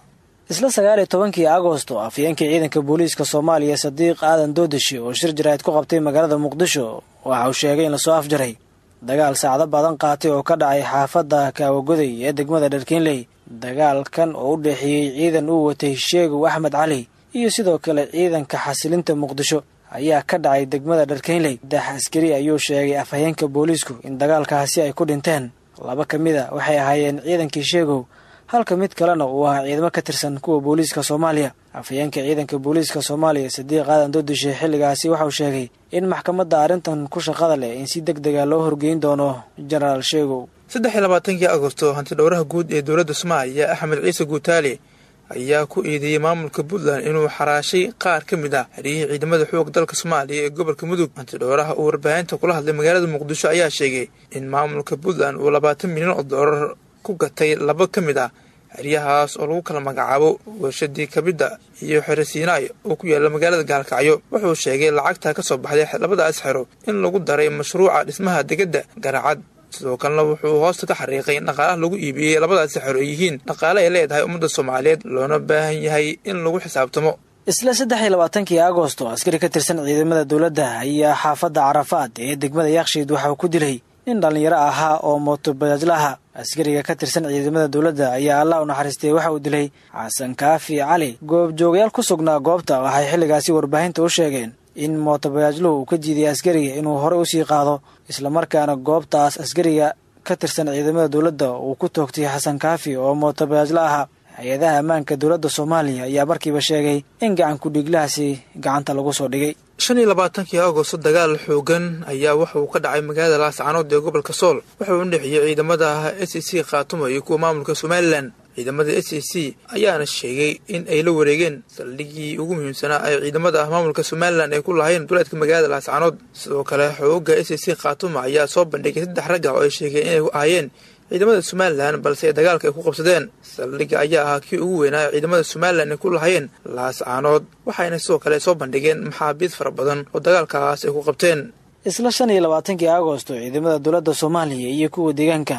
isla sagaal iyo tobankii agosto afhayeenkii ciidanka booliiska soomaaliya sadiiq aadan doodashe oo shir jaraa'id ku qabtay magaalada muqdisho waxa uu sheegay in la soo afjaray. Dagaal saacdo badan qaatay oo ka dhacay xaafadda kaawagoday ee degmada dharkiinley dagaalkan oo u dhexeeyey ciidan uu watay sheegow axmed cali iyo sidoo kale ciidanka xasilinta muqdisho ayaa ka dhacay degmada dharkiinley saddex askari ayuu sheegay afhayeenka booliisku in dagaalkaasi ay ku dhinteen. Laba ka mid a waxay ahaayeen ciidankii sheegow halka mid kalena uu ahaa ciidamo ka tirsan kuwa booliiska soomaaliya. Afhayeenka ciidanka booliiska soomaaliya sadiiq aadan doodishe xilligaasi waxauu sheegay in maxkamadda arrintan ku shaqada leh in si deg dega loo horgeyn doono jenaraal sheegow saddex iyo labaatankii agosto hanti dhowraha guud ee dowladda soomaaliya axmed ciise guutaale ayaa ku eedeeyey maamulka puntland inuu xaraashay qaar ka mid ah xeriyihii ciidamada xoog dalka soomaaliya ee gobolka mudug. Hanti dhowraha uu warbaahinta kula hadlay magaalada muqdisho ayaa sheegay in maamulka puntland uu labaatan milyan oo doolar ku gatay laba ka mid ah xeryahaas oo lagu kala magacaabo warshadii kabidda iyo xero siinaay oo ku yaalla magaalada gaalkacyo. Wuxuu sheegay lacagta ka soo baxday labadaas xero in lagu daray mashruuca dhismaha degedda garacad sidoo kalena wuxuu hoosta ka xariiqay in dhaqaalaha lagu iibiyey labadaasi xero ay yihiin dhaqaale ay leedahay ummadda soomaaliyeed loona baahan yahay in lagu xisaabtamo. Isla saddex iyo labaatankii agosto askari ka tirsan ciidamada dowladda ayaa xaafadda carafaad ee degmada yakshiid waxa uu ku dilay nin dhallinyaro ahaa oo mootobajaajla aha askariga ka tirsan ciidamada dowladda ayaa allah u naxariistay waxa uu dilay xasan kaafi cali goobjoogayaal ku sugnaa goobta waxay xilligaasi warbaahinta u sheegeen in mootobajaajluhu uu ka jiiday askariga inuu horey u sii qaado islamarkaana goobtaas askariga ka tirsan ciidamada dowladda uu ku toogtay xasan kaafi oo mootobajaajla ahaa hay'adaha ammaanka dowladda soomaaliya ayaa markiiba sheegay in gacan ku-dhiiglahaasi gacanta lagu soo dhigay. Shan iyo labaatankii agosto dagaal xoogan ayaa waxa uu ka dhacay magaalada laascaanood ee gobolka sool. Wuxuu u dhexeeyey ciidamada s c khaatuma iyo kuwa maamulka somalilan ciidamada s c ayaana sheegay in ay la wareegeen saldhigii ugu muhiimsanaa ay ciidamada maamulka somalilan ay ku lahayn duleedka magaalada laascaanood sidoo kale xooga s c khaatuma ayaa soo bandhigay saddex ragga oo ay sheegeen inay ahaayeen ciidamada somalilan balse dagaalka ay ku qabsadeen saldhigga ayaa ahaa kii ugu weynaa ciidamada somalilan ay ku lahayeen laascaanood waxayna sidoo kale soo bandhigeen maxaabiid fara badan oo dagaalkaas ay ku qabteen. Isla shan iyo labaatankii agosto ciidamada dowladda soomaaliya iyo kuwa deegaanka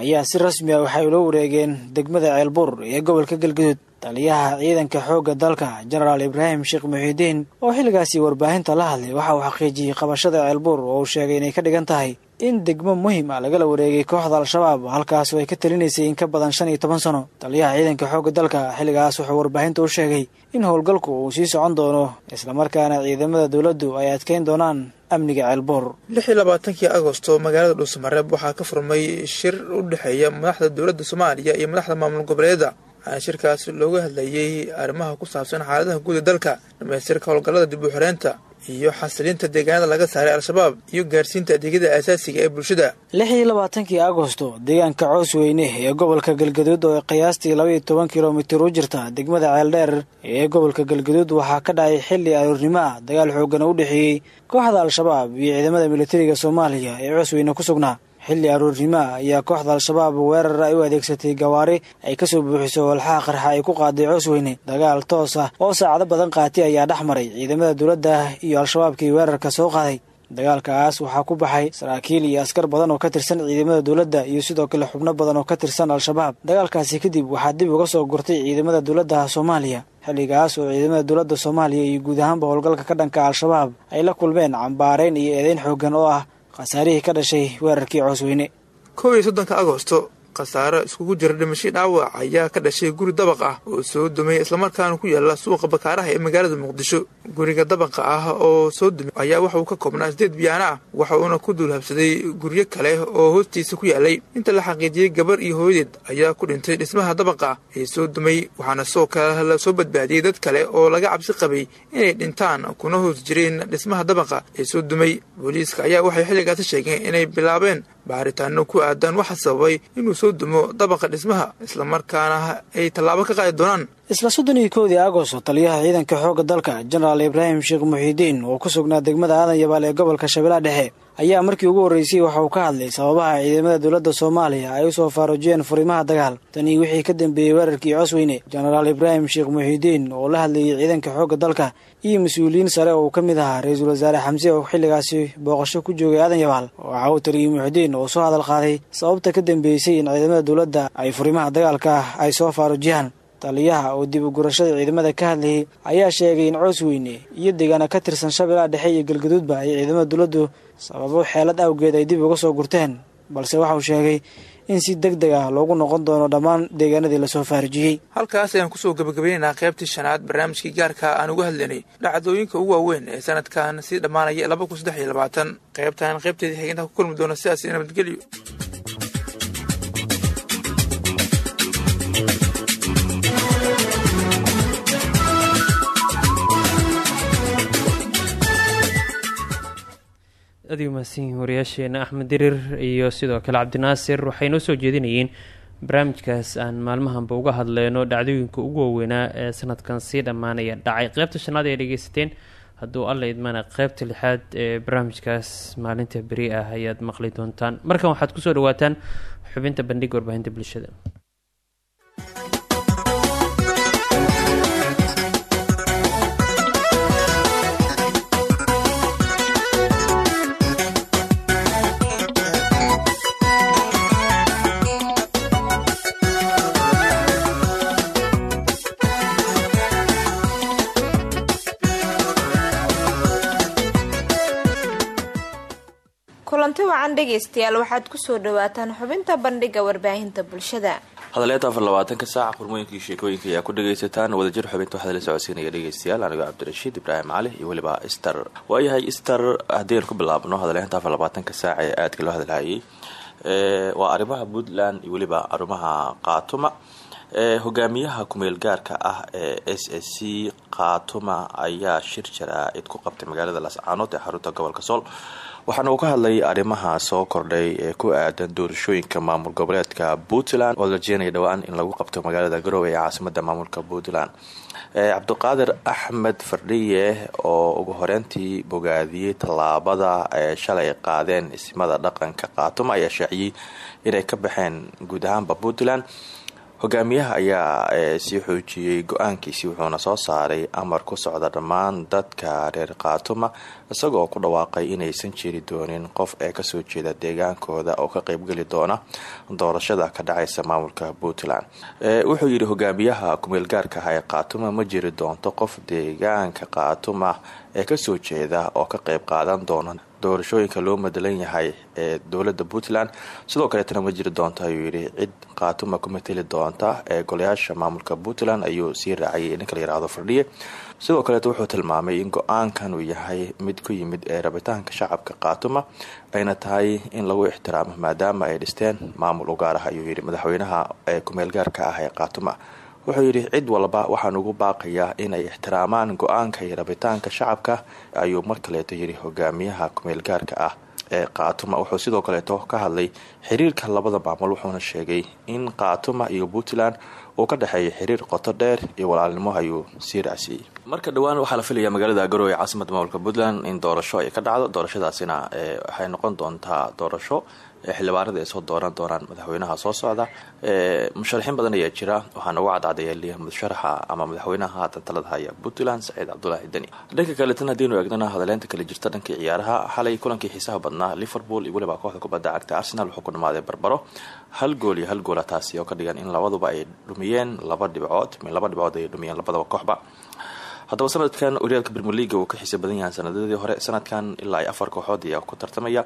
ayaa si rasmi ah waxay ula wareegeen degmada ceelbuur ee gobolka galgaduud taliyaha ciidanka xoogga dalka jenaraal ibraahim sheekh muxiidiin oo xilligaasi warbaahinta la hadlay waxa uu xaqiijiyey qabashada ceelbuur oo uu sheegay inay ka dhigan tahay in degmo muhiim ah lagala wareegay kooxda al-shabaab halkaasoo ay ka talinaysay in ka badan shan iyo toban sano. Taliyaha ciidanka xoogga dalka xilligaas wuxuu warbaahinta u sheegay in howlgalku uu sii socon doono islamarkaana ciidamada dowladdu ay adkeyn doonaan amniga ceelbuur lix iyo labaatankii agosto magaalada dhuusamareeb waxaa ka furmay shir u dhexeeya madaxda dowladda soomaaliya iyo madaxda maamul goboleeda waxaana shirkaas looga hadlayey arrimaha ku saabsan xaaladaha guud ee dalka dhamaystirka howlgallada dib u xireynta iyo xasilinta deegaanada laga saaray al-shabaab iyo gaarsiinta adeegyada aasaasiga ee bulshada. Lix iyo labaatankii agosto deegaanka coos weyne ee gobolka galgaduud oo qiyaastii laba iyo toban kilomitir u jirta degmada ceeldheer ee gobolka galgaduud waxaa ka dhacay xilli aroornimo ah dagaal xoogan oo u dhexeeyey kooxda al-shabaab iyo ciidamada militariga soomaaliya ee coos weyne ku sugnaa xilli aroornimoa ayaa kooxda al-shabaab weerar ay u adeegsatay gawaari ay ka soo buuxiso walxaha qarxa ay ku qaaday coosweyne dagaal toos ah oo saacado badan qaatay ayaa dhex maray ciidamada dowladda iyo al-shabaabkii weerarka soo qaaday. Dagaalkaas waxaa ku baxay saraakiil iyo askar badan oo ka tirsan ciidamada dowladda iyo sidoo kale xubno badan oo ka tirsan al-shabaab. Dagaalkaasi kadib waxaa dib uga soo gurtay ciidamada dowladda soomaaliya. Xilligaas oo ciidamada dowladda soomaaliya iyo guud ahaanba howlgalka ka dhanka al-shabaab ay la kulmeen cambaareyn iyo eedeyn xoogan oo ah khasaarihii ka dhashay weerarkii coosweyne kow iyo soddonka agosto khasaaro iskugu jira dhimasho dhaawac ayaa ka dhashay guri dabaq ah oo soo dumay islamarkaana ku yaalla suuqa bakaaraha ee magaalada muqdisho. Guriga dabaqa ah oo soo dumay ayaa waxa uu ka koobnaa sideed biyaana ah waxa uuna ku duulhabsaday guryo kale oo hoostiisa ku yaalay inta la xaqiijiyey gabar iyo hooyadeed ayaa ku dhintay dhismaha dabaqa ee soo dumay waxaana sidoo kale la soo badbaadiyey dad kale oo laga cabsi qabay inay dhintaan kuna hoos jireen dhismaha dabaqa ee soo dumay. Booliiska ayaa waxay xilligaasi sheegeen inay bilaabeen baaritaano ku aadan waxa sababay inuu soo dumo dabaqa dhismaha islamarkaana ay tallaabo ka qaadi doonaan. Isla soddon iyo kowdii agosto taliyaha ciidanka xoogga dalka jenaraal ibraahim sheekh muxiidiin oo ku sugnaa degmada aadan yabaal ee gobolka shabeellaha dhexe ayaa markii ugu horreysay waxa uu ka hadlay sababaha ciidamada dowladda soomaaliya ay u soo faaruujiyeen furimaha dagaal. Tanii wixii ka dambeeyey weerarkii cosweyne jenaraal ibraahim sheekh muxiidiin oo la hadlayey ciidanka xoogga dalka iyo mas'uuliyiin sare oo uu ka mid ahaa ra'iisul wasaare xamse oo xilligaasi booqasho ku joogay aadan yabaal. Waxa uu taliyey muxiidiin oo soo hadal qaaday sababta ka dambeysay in ciidamada dowladda ay furimaha dagaalka ay soo faaruujiyaan taliyaha oo dib u gurashada ciidamada ka hadlayay ayaa sheegay in coosweyne iyo deegaana ka tirsan shabeellaha dhexe iyo galgaduudba ay ciidamada dowladdu sababo xeelad awgeed ay dib uga soo gurteen balse waxa uu sheegay in si deg deg ah loogu noqon doono dhammaan deegaanadii la soo faarijiyey. Halkaas ayaan ku soo gabagabaynaynaa qaybtii shanaad barnaamijkii gaarka aan uga hadlaynay dhacdooyinka ugu waaweyn ee sanadkan sii dhammaanaya laba kun saddex iyo labaatan. Qaybtan qaybteedii xiginta ku kulmi doona sidaas nabadgelyo aad u mahadsan yihiin wariyaasheena axmed dirir iyo sidoo kale cabdinaasir waxay noo soo jeedinayeen barnaamijkaas aan maalmahanba uga hadleyno dhacdooyinka ugu waaweynaa ee sanadkan sii dhammaanaya dhacay. Qeybta shanaad ay dhegeysateen hadduu alla idmana qeybta lixaad ee barnaamijkaas maalinta beri ah ayaad maqli doontaan. Markan waxaad ku soo dhawaataan xubinta bandhiga warbaahinta bulshada dhegaystayaal waxaad ku soo dhawaataan xubinta bandhiga warbaahinta bulshada. Hadaleeta afar labaatanka saaca furmooyinkii sheekooyinka ayaa ku dhagaysataan wadajir xubinta waxaad la socodsiinaya dhegaystayaal anigoo cabdirashiid ibraahim cali iyo weliba ister waayahay ister haddaynu ku bilaabno hadaleenta afar labaatanka saaca ee aadka loo hadalhayay waa arrimaha puntland iyo weliba arrimaha qaatuma hogaamiyaha kumeel gaarka ah ee s c qaatuma ayaa shir jaraa-id ku qabtay magaalada laascaanood ee xarunta gobolka sool waxaana uu ka hadlay arrimaha soo kordhay ee ku aadan doorashooyinka maamul goboleedka puntland oo la rajeenaya dhowaan in lagu qabto magaalada garowe ee caasimada maamulka puntland. Cabdiqaadir axmed fardhiye oo ugu horeyntii bogaadiyey tallaabada ee shalay qaadeen ismada dhaqanka qaatuma ayaa shaaciyey inay ka baxeen guud ahaanba puntland hogaamiyaha ayaa sii xoojiyey go'aankiisii wuxuuna soo saaray amar ku socda dhammaan dadka reer khaatuma isagoo ku dhawaaqay inaysan jiri doonin qof ee ka soo jeeda deegaankooda oo ka qeybgeli doona doorashada ka dhacaysa maamulka puntland. Wuxuu yidhi hogaamiyaha kumeelgaarka ah ee khaatuma ma jiri doonto qof deegaanka khaatuma ee ka soo jeeda oo ka qeyb qaadan doona doorashooyinka loo madalan yahay ee dowladda puntland. Sidoo kaleetana ma jiri doonto ayuu yidhi cid khaatuma ku mateli doonta ee golayaasha maamulka puntland ayuu sii raaciyay ninka la yihahdo fardhiye sidoo kaleet wuxuu tilmaamay in go'aankan uu yahay mid ku yimid ee rabitaanka shacabka khaatuma ayna tahay in lagu ixtiraamo maadaama ay dhisteen maamul u gaar ah ayuu yidhi madaxweynaha ee kumeelgaarka ah ee khaatuma wuxuu yidhi cid walba waxaan ugu baaqayaa inay ixtiraamaan go'aanka iyo rabitaanka shacabka ayuu mar kaleeto yidhi hogaamiyaha kumeelgaarka ah ee khaatuma wuxuu sidoo kaleeto ka hadlay xiriirka labada maamul wuxuuna sheegay in khaatuma iyo puntland uu ka dhexeeya xiriir qoto dheer iyo walaalnimo ayuu sii raacsiiyey. Marka dhowaan waxaa la filayaa magaalada garowe ee caasimada maamulka puntland in doorasho ay ka dhacdo. Doorashadaasina waxay noqon doontaa doorasho xildhibaanada ay soo dooran doonaan madaxweynaha soo socda musharaxiin badan ayaa jira. Waxaana uga cadcadaya musharaxa ama madaxweynaha haatan haya puntland saciid cabdulaahi deni. Dhanka kaleetan haddiinu eegnana hadaleynta kale jirta dhankii ciyaaraha xalay kulankii xiisaha badnaa liverpool iyo weliba kooxda kubadda cagta arsenal wuxuu ku dhamaaday barbaro. Hal gool iyo hal goola taasi oo ka dhigan in labaduba ay dhumiyeen laba dhibcood laba dhibcood ay dhumiyeen labadaba kooxba. Haddaba sanadkan horyaalka brimier leaga uu ka xiisa badan yahay sanadadii hore. Sanadkan ilaa ay afar kooxood ayaa ku tartamaya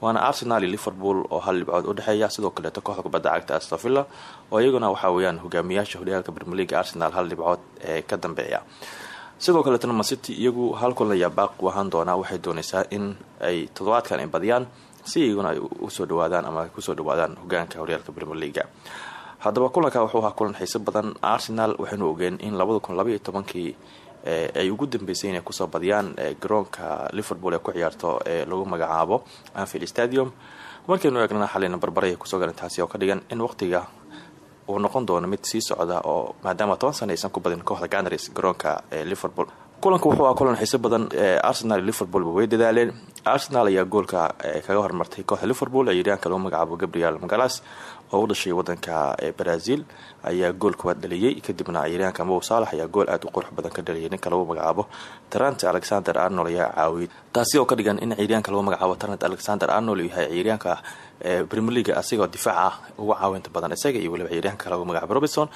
waana arsenal iyo liverpool oo hal dhibcood udhexeeya sidoo kaleeto kooxda kubadda cagta astovilla oo iyaguna waxaa weyaan hogaamiyaasha horyaalka brimier leaga arsenal hal dhibcood ee ka dambeeya. Sidoo kaleetona macity iyagu hal kulan ayaa baaq u ahaan doonaa waxay doonaysaa in ay toddobaadkan ay badiyaan si iyaguna ay u soo dhawaadaan ama ku soo dhawaadaan hogaanka horyaalka brimier leaga haddaba kulanka wuxuu ahaa kulan xiiso badan. Arsenal waxaynu ogeen in labada kun ay ugu dambeysay inay ku soo badiyaan garoonka liverpool ee ku ciyaarto ee lagu magacaabo anfield stadium. Markaynu eegnana xalina barbaray ku soo galeen taasi oo ka dhigan in waqtiga uu noqon doono mid sii socda oo maadaama toban sana aysan ku badin kooxda ganars garoonka ee liverpool. Kulanku wuxuu ahaa kulan xiiso badan arsenal iyo liverpoolba way dadaaleen. Arsenal ayaa goolka kaga hormartay kooxda liverpool ee yiryaanka lagu magacaabo gabriel magalas oo u dhashay wadanka brazil ayaa gool kuwaad dhaliyey kadibna ciyaaryaanka mow saalax ayaa gool aada u qurux badan ka dhaliyay. Ninka lagu magacaabo trant alexander arnold ayaa caawiyey taasi oo ka dhigan in ciyaaryaanka lagu magacaabo trant alexander arnold uu yahay ciyaaryaanka premier league asigoo difaaca ugu caawinta badan isaga iyo weliba ciyaaryaanka lagu magacaabo. Robinson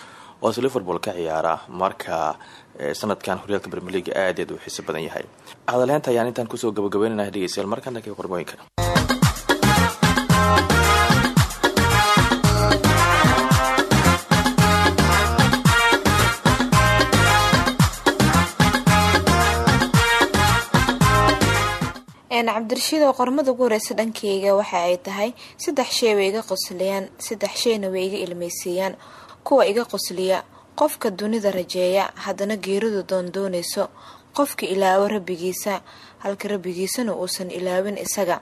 oo liverpool ka ciyaara marka sanadkan horyaalka premier league aad aad u xiiso badan yahay. Hadalheynta ayaan intaan ku soo gabagabeynana dhegeystayaal markana ka qormooyinka cabdirashiid oo qormada ugu horeysa dhankeyga waxa ay tahay saddex shay way iga qosliyaan saddex shayna way iga ilmeysiiyaan. Kuwa iga qosliya qofka dunida rajeeya haddana geeridu doondoonayso qofka ilaawo rabbigiisa halka rabbigiisana uusan ilaawin isaga.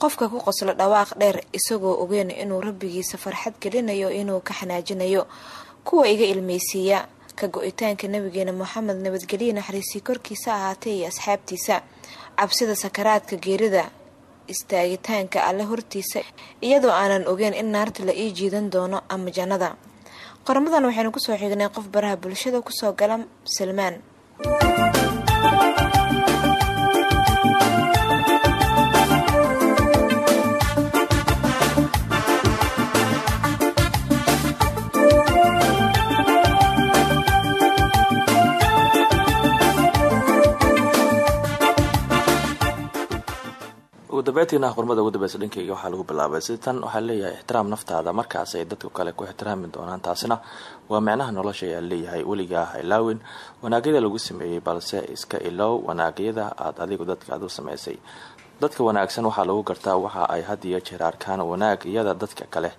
Qofka ku qoslo dhawaaq dheer isagoo ogeyn inuu rabbigiisa farxad gelinayo inuu ka xanaajinayo. Kuwa iga ilmeysiiya ka go-itaanka nabigeena moxamed nabadgelye naxariisii korkiisa ahaatay iyo asxaabtiisa cabsida sakaraadka geerida istaagitaanka alle hortiisa iyadoo aanan ogeyn in naarta la ii jiidan doono ama jannada. Qormadan waxaynu ku soo xignay qof baraha bulshada ku soo gala salmaan ugu dambeyntiina qormada ugu dambeysa dhankeyga waxaa lagu bilaabay sida tan waxaa leeyahay ixtiraam naftaada. Markaas ay dadka kale ku ixtiraami doonaan taasina waa micnaha nolosha ayaa leeyahay weligaa ha ilaawin. Wanaagyada lagu sameeyey balse iska ilow wanaagyada aad adigu dadka aad u sameysay. Dadka wanaagsan waxaa lagu gartaa waxa ay had iyo jeer arkaan wanaagyada dadka kale.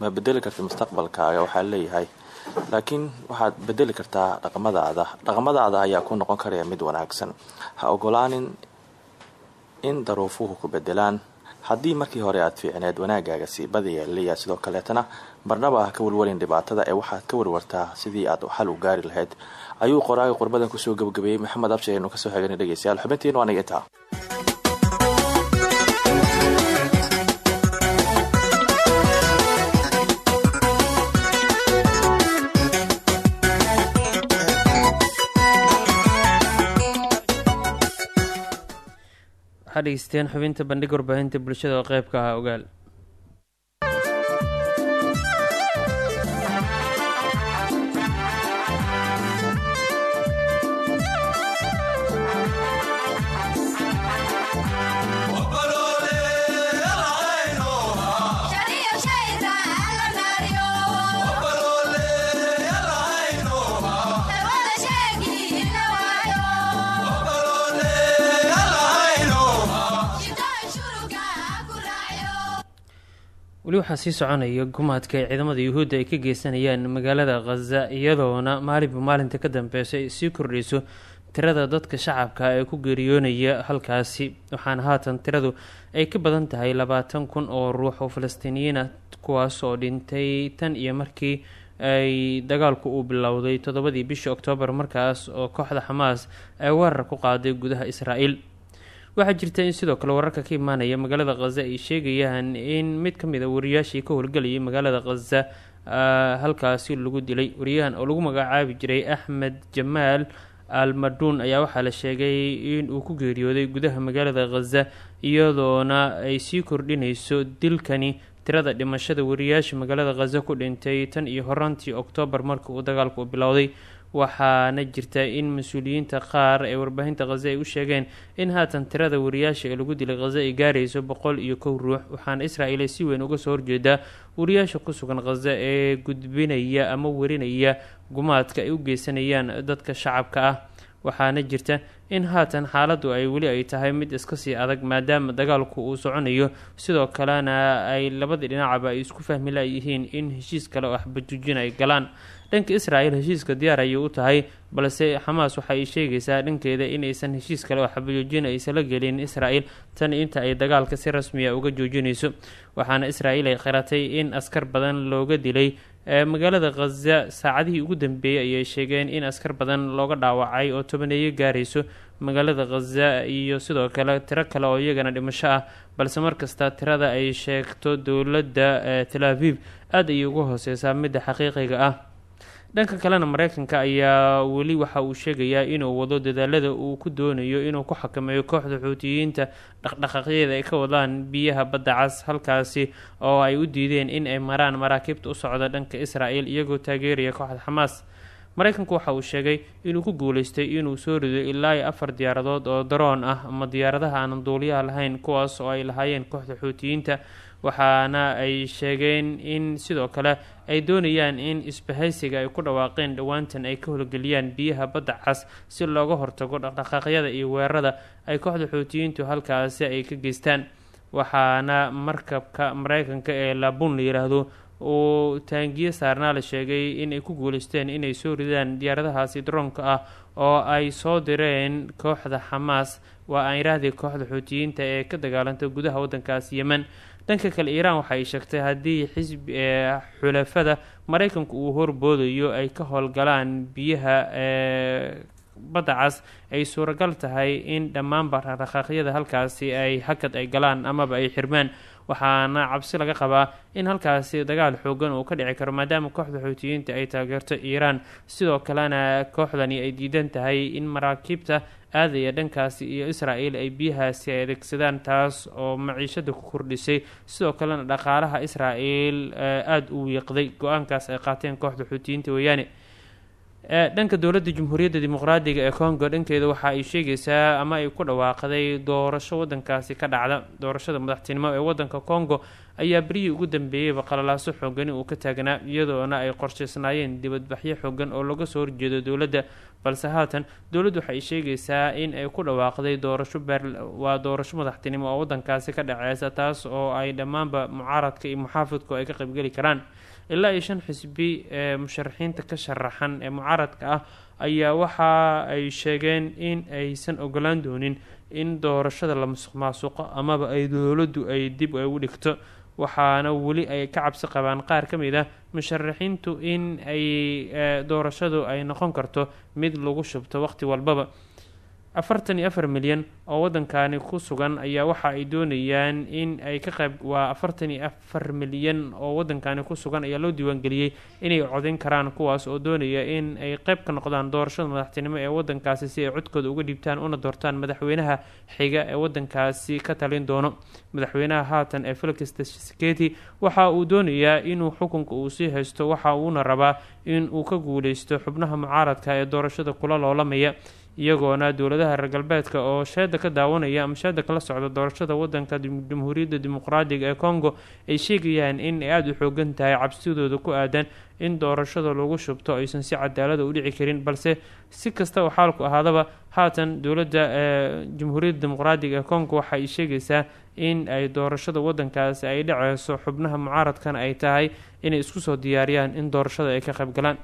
Ma bedeli karta mustaqbalkaaga waxaa leeyahay. Laakiin waxaad bedeli kartaa dhaqamadaada. Dhaqamadaada ayaa ku noqon karaya mid wanaagsan. Ha ogolaanin in daruufuhu ku bedelaan haddii markii hore aad fiicneed wanaagaaga sii badayeelaya sidoo kaleetana marnaba ha ka walwalin dhibaatada ee waxaad ka warwartaa sidii aad xal u gaari lahayd. Ayuu qoraaga qurbadan ku soo gabagabeeyey maxamed abshir aynu ka soo xeganay dhegeystayaal xubintiinu aniga intaa waxaa dhegeysteen xubinta bandhiga warbaahinta bulshada oo qeybka ahaa ogaal weli waxaa sii soconaya gumaadka ay ciidamada yuhuudda ay ka geysanayaan magaalada khaza iyadoona maalinba maalinta ka dambeysa ay sii kordhayso tirada dadka shacabka ee ku geeriyoonaya halkaasi. Waxaana haatan tiradu ay ka badan tahay labaatan kun oo ruux oo falastiiniyiin ah kuwaas oo dhintay tan iyo markii ay dagaalku uu bilowday toddobadii bishii oktoobar markaas oo kooxda xamaas ay weerar ku qaaday gudaha israel waxaa jirta in sidoo kale wararka ka imaanaya magaalada khaza ay sheegayaan in mid ka mid a wariyaashii ka howlgelayay magaalada khaza halkaasi lagu dilay wariyahan oo lagu magacaabi jiray axmed jamaal almaduun ayaa waxaa la sheegay in uu ku geeriyooday gudaha magaalada khaza iyadoona ay sii kordhinayso dilkani. Tirada dhimashada wariyaasha magaalada khaza ku dhintay tan iyo horaantii oktoobar marka uu dagaalku bilowday waxaana jirta in mas'uuliyiinta qaar ee warbaahinta khaza ay u sheegeen in haatan tirada wariyaasha ee lagu dilay khaza ay gaarayso boqol iyo kow ruux waxaana israel ay si weyn uga soo horjeedaa wariyaasha ku sugan khaza ee gudbinaya ama warinaya gumaadka ay u geysanayaan dadka shacabka ah waxaana jirta in haatan xaaladdu ay weli ay tahay mid iska sii adag maadaama dagaalku uu soconayo. Sidoo kalena ay labadii dhinacaba ay isku fahmi layihiin in heshiis kale oo axbajuujin ay galaan. Dhanka israel heshiiska diyaar ayay u tahay balse xamaas waxa ay sheegaysaa dhankeeda inaysan heshiis kale oo xabajoojin aysala gelin israel tan inta ay dagaalka si rasmiya uga joojinayso waxaana israel ay qiratay in askar badan looga dilay magaalada khaza saacadihii ugu dambeeyey ayay sheegeen in askar badan looga dhaawacay oo tobaneeyo gaarayso magaalada khaza iyo sidoo kale tiro kale oo iyagana dhimasho ah. Balse markasta tirada ay sheegto dowladda tel aviv aada ayay uga hooseysaa midda xaqiiqiga ah dhanka kalena mareykanka ayaa weli waxa uu sheegayaa inuu wado dadaalada uu ku doonayo inuu ku xakameeyo kooxda xuutiyiinta dhaqdhaqaaqyada ay ka wadaan biyaha badda cas halkaasi oo ay u diideen in ay maraan maraakiibta u socda dhanka israel iyagoo taageeraya kooxda xamaas. Mareykanku waxa uu sheegay inuu ku guuleystay inuu soo rido ilaa iyo afar diyaaradood oo daroon ah ama diyaaradaha aanan duuliyaha lahayn kuwaas oo ay lahaayeen kooxda xuutiyiinta waxaana ay sheegeen in sidoo kale ay doonayaan in isbahaysiga ay ku dhawaaqeen dhowaantan ay ka howlgeliyaan biyaha badda cas si looga hortago dhaqdhaqaaqyada iyo weerarada ay kooxda xuutiyiintu halkaasi ay ka geystaan. Waxaana markabka mareykanka ee laabun la yiraahdo uu taangiye saarnaa la sheegay inay ku guuleysteen inay soo ridaan diyaaradahaasi daroonka ah oo ay soo direen kooxda xamaas waa aan kooxda xuutiyiinta ee ka dagaalanta gudaha waddankaas yemen dhanka kale iiraan waxa ay sheegtay haddii xisbi xulafada mareykanku uu horboodayo ay ka howlgalaan biyaha ee badda cas ay suuragal tahay in dhammaanba dhaqdhaqaaqyada halkaasi ay hakad ay galaan amaba ay xirmaan. Waxaana cabsi laga qabaa in halkaasi dagaal xoogan uu ka dhici karo maadaama kooxda xuutiyiinta ay taageerto iiraan. Sidoo kalena kooxdani ay diidan tahay in maraakiibta aadaya dhankaasi iyo israel ay biyahaasi ay adeegsadaan taas oo maciishada ku kordhisay. Sidoo kalena dhaqaalaha israel aada u wiiqday go'aankaas ay qaateen kooxda xuutiyiinta weeyaane dhanka dowladda jamhuuriyadda dimuqraadiga ee congo dhankeeda waxa ay sheegaysaa ama ay ku dhawaaqday doorasho wadankaasi ka dhacda. Doorashada madaxtinimo ee wadanka congo ayaa berihii ugu dambeeyeyba qalalaaso xoogani uu ka taagnaa iyadoona ay qorsheysnaayeen dibadbaxyo xoogan oo laga soo horjeedo dowladda. Balse haatan dowladdu waxay sheegaysaa in ay ku dhawaaqday doorasho waa doorasho madaxtinimo oo wadankaasi ka dhaceysa taas oo ay dhammaanba mucaaradka iyo muxaafidku ay ka qaybgeli karaan ilaa iyo shan xisbi ee musharaxiinta ka sharaxan ee mucaaradka ah ayaa waxa ay sheegeen in aysan ogolaan doonin in doorashada la musuq maasuqo amaba ay dowladdu ay dib ugu dhigto. Waxaana weli ay ka cabsi qabaan qaar ka mid ah musharaxiintu in ay doorashadu ay noqon karto mid lagu shubto waqti walbaba afartan iyo afar milyan oo waddankani ku sugan ayaa waxa ay doonayaan in ay ka qayb waa afartan iyo afar milyan oo waddankani ku sugan ayaa loo diiwaangeliyey inay codayn karaan kuwaas oo doonaya in ay qayb ka noqdaan doorashada madaxtinimo ee waddankaasi si ay codkooda uga dhiibtaan una doortaan madaxweynaha xiga ee waddankaasi ka talin doono. Madaxweynaha haatan ee felix tshisekedi waxa uu doonayaa inuu xukunka uu sii haysto waxa uuna rabaa in uu ka guuleysto xubnaha mucaaradka ee doorashada kula loolamaya iyagoona dowladaha reer galbeedka oo sheeda ka daawanaya ama sheeda kala socda doorashada wadanka jamhuuriyadda dimuqraadiga ee congo ay sheegayaan in ay aada u xoogan tahay cabsidooda ku aadan in doorashada lagu shubto aysan si cadaalada u dhici karin balse si kastaba xaalku ahaadaba haatan dowladda ee jamhuuriyadda dimuqraadiga ee congo waxa ay sheegaysaa in ay doorashada wadankaasi ay dhaceyso xubnaha mucaaradkana ay tahay inay isku soo diyaariyaan in doorashada ay ka qayb galaan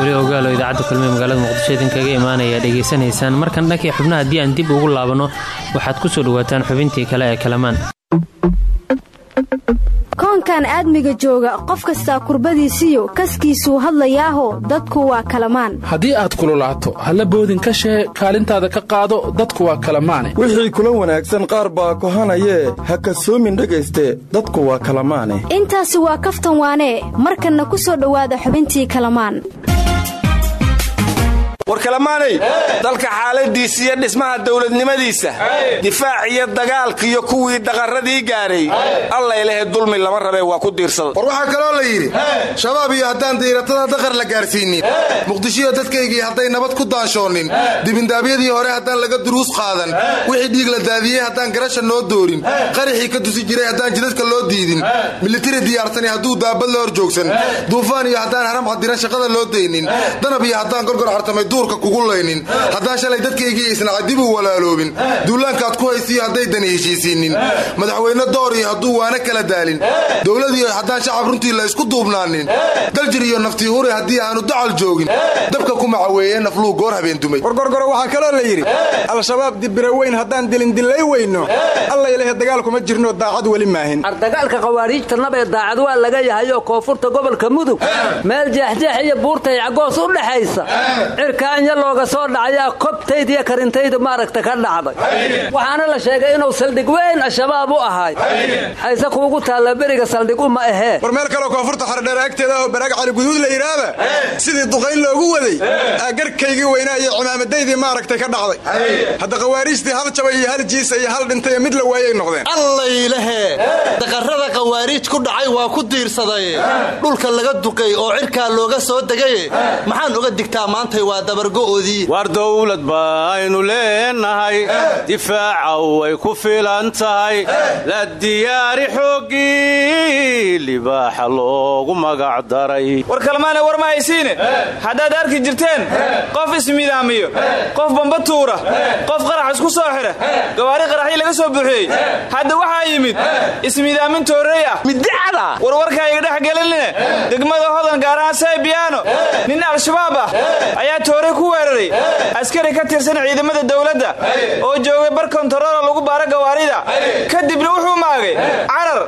weli ogaalo idaacadda kulmiye magaalada muqdisho idinkaga imaanaya dhegaysanaysaan. Markan dhankii xubnaha haddii aan dib ugu laabano waxaad ku soo dhawaataan xubintii kale ee kalamaan. Koonkan aadmiga jooga qof kastaa kurbadiisiyo kaskiisuu hadlayaaho dadku waa kalamaan. Haddii aad kululaato halla boodin ka shee kaalintaada ka qaado dadku waa kalamaane wixii kula wanaagsan qaar baa kohanayee ha kasoomin dhegayste dadku waa kalamaane intaasi waa kaftan waanee markanna ku soo dhowaada xubintii kalamaan war kalamaanay dalka xaaladiisa iyo dhismaha dawladnimadiisa difaac iyo dagaalkiiyo kuwii daqarradii gaadhay allaylehe dulmi lama rabee waa ku diirsada war waxaa kaloo la yidhi shabaab iyo haddaan diiratada daqar la gaarsiinin. Muqdishoiyo dadkaygii hadday nabad ku daanshoonin. Dibindaabyadii hore haddaan laga duruus qaadan. Wixii dhiig la daadiyey haddaan garasha noo doorin. Qaraxii ka dusi jiray haddaan jidadka loo diidin. Militari diyaarsani hadduu daabad la hor joogsan duufaan iyo haddaan haram cadiran shaqada loo daynin. Danab iyo haddaan gorgor cartamay kugu laynin haddaan shalay dadkaygii isnaca dib u walaaloobin. Duulaankaad ku haysiyo hadday dani heshiisiinnin madaxweyne door iyo hadduu waana kala daalin. Dowladiyo haddaan shacab runtii la isku duubnaanin. Daljir iyo naftii hure haddii aanu dacal joogin. Dabka ku macaweeye nafluu goor habeen dumay wargorgoro waxaa kaloo la yidhi al-shabaab dibira weyn haddaan dilindillay weyno allaylehe dagaal kuma jirno daacad weli maahin. Ardagaalka khawaariijtanabee daacad waa laga yahay oo koonfurta gobolka mudug meel jeexjeex iyo buurtay cagoos u dhexaysa cirkaanya looga soo dhacayaa kobtayd iyo karintaydu maaragta ka dhacday. Waxaana la sheegay inuu saldhig weyn al-shabaab u ahay. Hayse kuugu taalla beriga saldhig uma ahee. War meel kaloo koonfurta xardheer agteeda oo baraag cali guduud la yidhaahda sidii duqayn loogu waday garkaygii weynaa iyo cimaamadaydii maaragtay ka dhacday. Hadda khawaariijtii hal jabay iyo hal jiisa iyo hal dhintay mid la waayay noqdeen. Allaylehe daqarrada khawaariij ku dhacay waa ku diirsaday dhulka laga duqay oo cirkaa looga soo degaye maxaan uga digtaa maantay waa dabargo'oodii war dawlad baaynu leenahay. Difaaca way ku filan tahay. La diyaari xooggii libaaxa loogu magac daray. War kalmaane war ma haysiine? Haddaad arki jirteen? Qof ismidaamiyo qof bamba tuura. Qof qarax isku soo xidha. Gawaari qaraxii laga soo buuxiyey hadda waxaa yimid ismidaamin tooreey ah midicada warwarkaa iga dhex gelinine degmada hodan gaar ahaan saybiyaano nin al-shabaab ah ayaa toore ku weeraray askari ka tirsan ciidamada dowladda. Oo joogay bar kontaroolo lagu baara gawaarida. Kadibna wuxuu maagay. Carar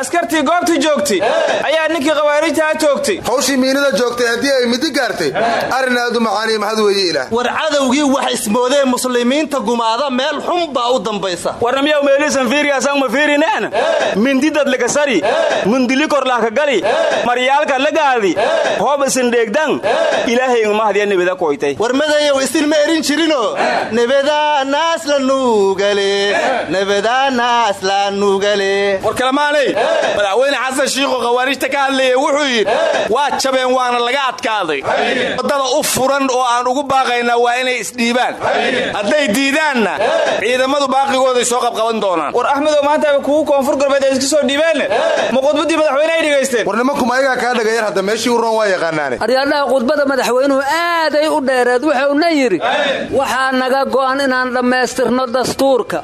askartii goobta joogtay ayaa ninkii khawaariijtaha toogtay hawshii miinada joogtay haddii ay midi gaartay arrin aad u maxad weeye ilaah. War cadowgii wax ismoodee muslimiinta gumaada meel xun baa u dambaysa. Warnamyaw meelisan fiiriyaasaan ma fiirineen mindidad lagasari mundili korlahka gali. Maryaalka lagaadi hoob isindheegdan ilaahay ingmahdiya nibida koytay war madayow isin ma erin la nuugale. War kalamaanay madaxweyne xasan shiikho khawaariijta ka hadlaya wuxuu yidhi waa jabeen waana laga adkaaday. Waddada u furan oo aan ugu baaqaynaa waa inay isdhiibaan. Hadday diidaanna ciidamadu baaqigooday soo qabqaban doonaan. War axmedow maanta kugu koonfur galbeed ay iska soo dhiibeen ma khudbaddii madaxweyne ay dhegaysteen war nimankum ayagaa kaa dhagayar hadda meeshii u roon waa yaqaanaane. Aryaadhaha khudbada madaxweynuhu aaday u dheereed wuxuuna yidhi waxaa naga go'an inaan dhammaystirno dastuur dastuurka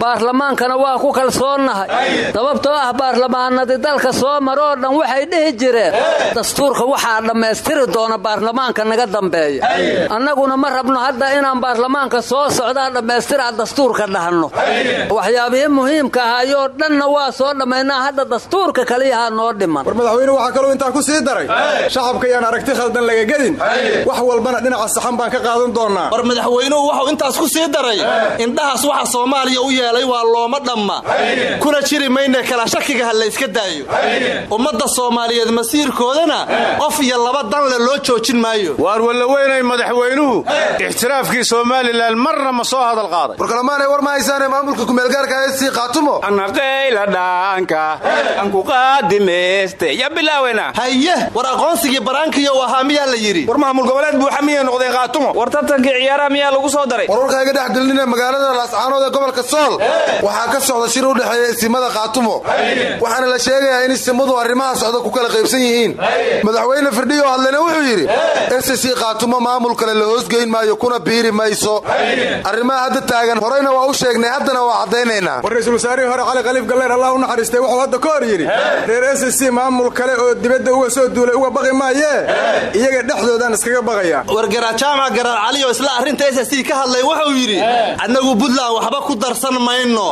baarlamaankana waa ku kalsoonnahay. Sababtoo ah baarlamaanadii dalka soo maroo dhan waxay dhihi jireen dastuurka waxaa dhammaystiri doona baarlamaanka naga dambeeya. Annaguna ma rabno hadda inaan baarlamaanka soo socdaa dhammaystiraa dastuurka dhahno. Waxyaabihii muhiimka ahayoo dhanna waa soo dhammaynaa hadda dastuurka kaliyahaa noo dhiman. War madaxweynuhu waxaa intaa ku sii daray shacabka yaan aragti khaldan laga gedin wax walbana dhinaca saxan baan ka qaadan doonaa. War madaxweynuhu wuxuu intaas ku sii daray. Indhahaas waxa soomaaliya u yeelay waa looma dhamma. Kuna jiri mayne kala shakiga ha layska daayo. Ummadda soomaaliyeed masiirkoodana qof iyo laba danle loo joojin maayo. Waar wallaweynay madaxweynuhu? Ixtiraafkii somalilan marna ma soo hadal qaaday. Warkalamaanay war ma haysaane maamulka kumeelgaarka sii qaatumo anaqayla dhaanka anku qaadimayste ya bilaawena haye war aqoonsigii baraankiyo ahaa miyaa la yidhi? War maamul goboleed buuxa miyay noqdeen qaatumo war tartankii ciyaaraha miyaa lagu soo daray? Warwarka iga dhex magaalada laascaanood ee gobolka sool. Waxaa ka socda shir u dhexeeya isimada qaatumo waxaana la sheegayaa in isimadu arrimaha socda ku kala qaybsan yihiin. Madaxweyne firdhiyo hadlena wuxuu yidhi ssc qaatumo maamul kale la hoosgeyn maayo kuna biiri mayso. Arrimaha hadda taagan horeyna waa u sheegnay haddana waa caddaynaynaa. War ra'iisul wasaarihii hore cali khaliif galleer allah u naxariistay wuxuu hadda ka hor yidhi reer ssc maamul kale oo dibadda uga soo duulay uga baqi maayee iyaga dhexdoodaan iskaga baqaya. War garajaamac garaar cali oo isla arrinta ssc ka hadlay wuxuu yidhi annagu buntland waxba ku darsan mayno.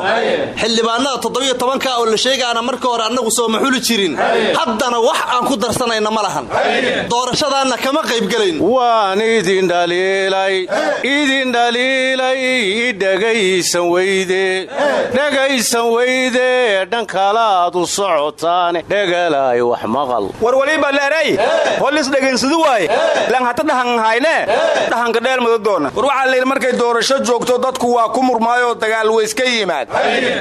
Xildhibaanada toddobiyo tobanka oo la sheegaana marka hore annagu soo maxuli jirin. Haddana wax aan ku darsanayna ma lahan. Doorashadaanna kama qaybgelayn waan idin dhaliilay idin dhaliilay dhegaysan weyde. Dhegaysan weyde dhankalaad u socotaane. Dhegalaay wax maqal. War waliba leeray holis dhegaynsadu waaye lan hata dhahan hayne dhahanka dheelmada doona war waxaa layidhi markay doorasho joogto dadku waa ku murmaayoo dagaal weyska yimaad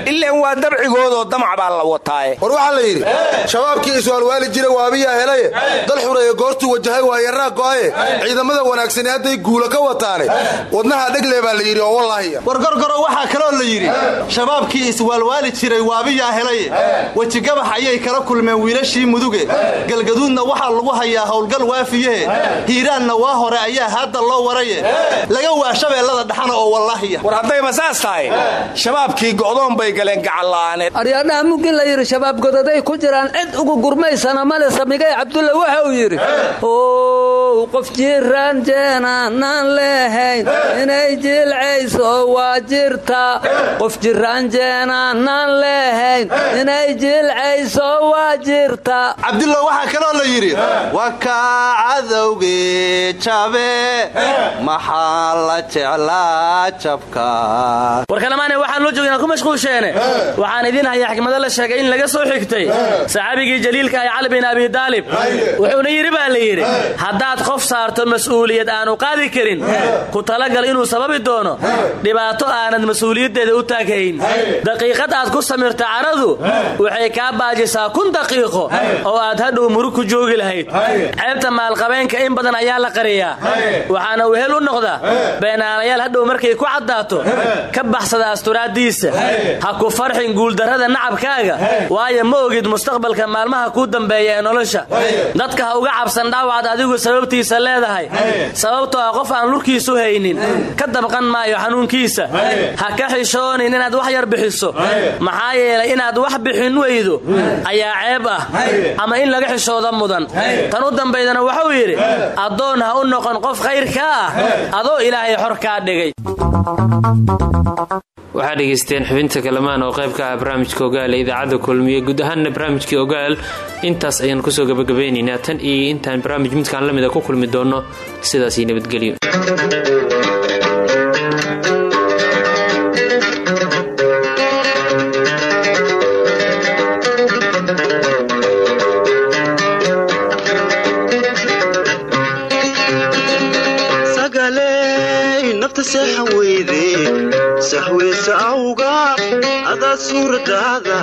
ilaan waa dabcigoodoo damac baa la wataaye war waxaa la yidhi shabaabkii iswaalwaali jira waabiyaa helaye dal xureeye goortuu wajahay waa yaraa go'aye ciidamada wanaagsani hadday guula ka wataane. Wadnaha dhegle baa la yidhi oo wallaahiya war gorgoro waxaa kaloo la yidhi shabaabkii iswaalwaali jiray waabiyaa helaye wejigabax ayay kala kulmeen wiilashii muduge. Galgaduudna waxaa lagu hayaa howlgal waafiyehe hiiraanna waa hore ayaa hadda loo waraye. Laga waa shabeellada dhaxana oo wallaahiya war haddayba saas tahay shabaabkii go'doon bay galeen gacalla'aaneed aryaadhaha mugin la yidhi shabaab godaday ku jiraan cid ugu gurmaysana male samigay cabdulla waxa uu yidhi ow qof jiraan jeenaanaan leehayn inay jilcayso waa jirta. Qof jiraan jeenaanaan leehayn inay jilcayso waa jirta. Cabdulla waxaa kaloo la yidhi wakaa cadowgii jabe maxaa la jeclaa jabka. Warkalamaane waxaan loo joognaa ku mashquulsheene. Waxaan idiin hayaa xikmado la sheegay in laga soo xigtay. Saxaabigii jaliilka ah cali bin abi daalib wuxuuna yidhi baa la yidhi haddaad qof saarto mas'uuliyad aanu qaadi karin ku talagal inuu sababi doono. Dhibaato aanad mas'uuliyaddeeda u taaghayn daqiiqad aad ku samirta caradu waxay kaa baajisaa kun daqiiqo oo aad hadhow murug ku joogi lahayd ceebta maalqabeenka in badan ayaa la qariyaa. Waxaana wehel u noqda beenaalayaal hadhow markay ku caddaato ka baxsada asturaaddiisa. Ha ku farxin guuldarrada nacabkaaga. Waayo ma ogid mustaqbalka maalmaha kuu dambeeya ee nolosha. Dadka ha uga cabsan dhaawacaad adigu sababtiisa leedahay. Sababtoo ah qof aan lurkiisu haynin ka dabqan maayo xanuunkiisa. Ha ka xishoonin inaad wax yar bixiso. Maxaa yeelay inaad wax bixin weydo. Ayaa ceeb ah. Ama in laga xishooda mudan tan u dambaydana wuxuu yidhi addoon ha u noqon qof khayrka ah adoo ilaahay xor kaa dhigay. Waxaad dhegaysteen xubinta kalamaan oo qayb ka ah barnaamijka ogaal ee idaacadda kulmiye. Guud ahaanna barnaamijkii ogaal intaas ayaan ku soo gabagabeynaynaa tan iyo intaan barnaamij midkaan la mida ku kulmi doonno sidaasii nabadgelyo sahweysa awga adaa suuradaada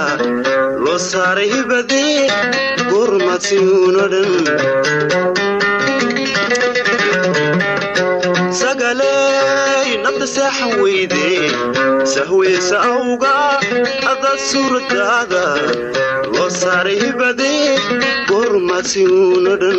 loo saaray hibade gurmadsiuno dhan. Sagaley nabda seexan weyde sahweysa awga adaa suuradaada loo saaray hibade gurmadsiuno dhan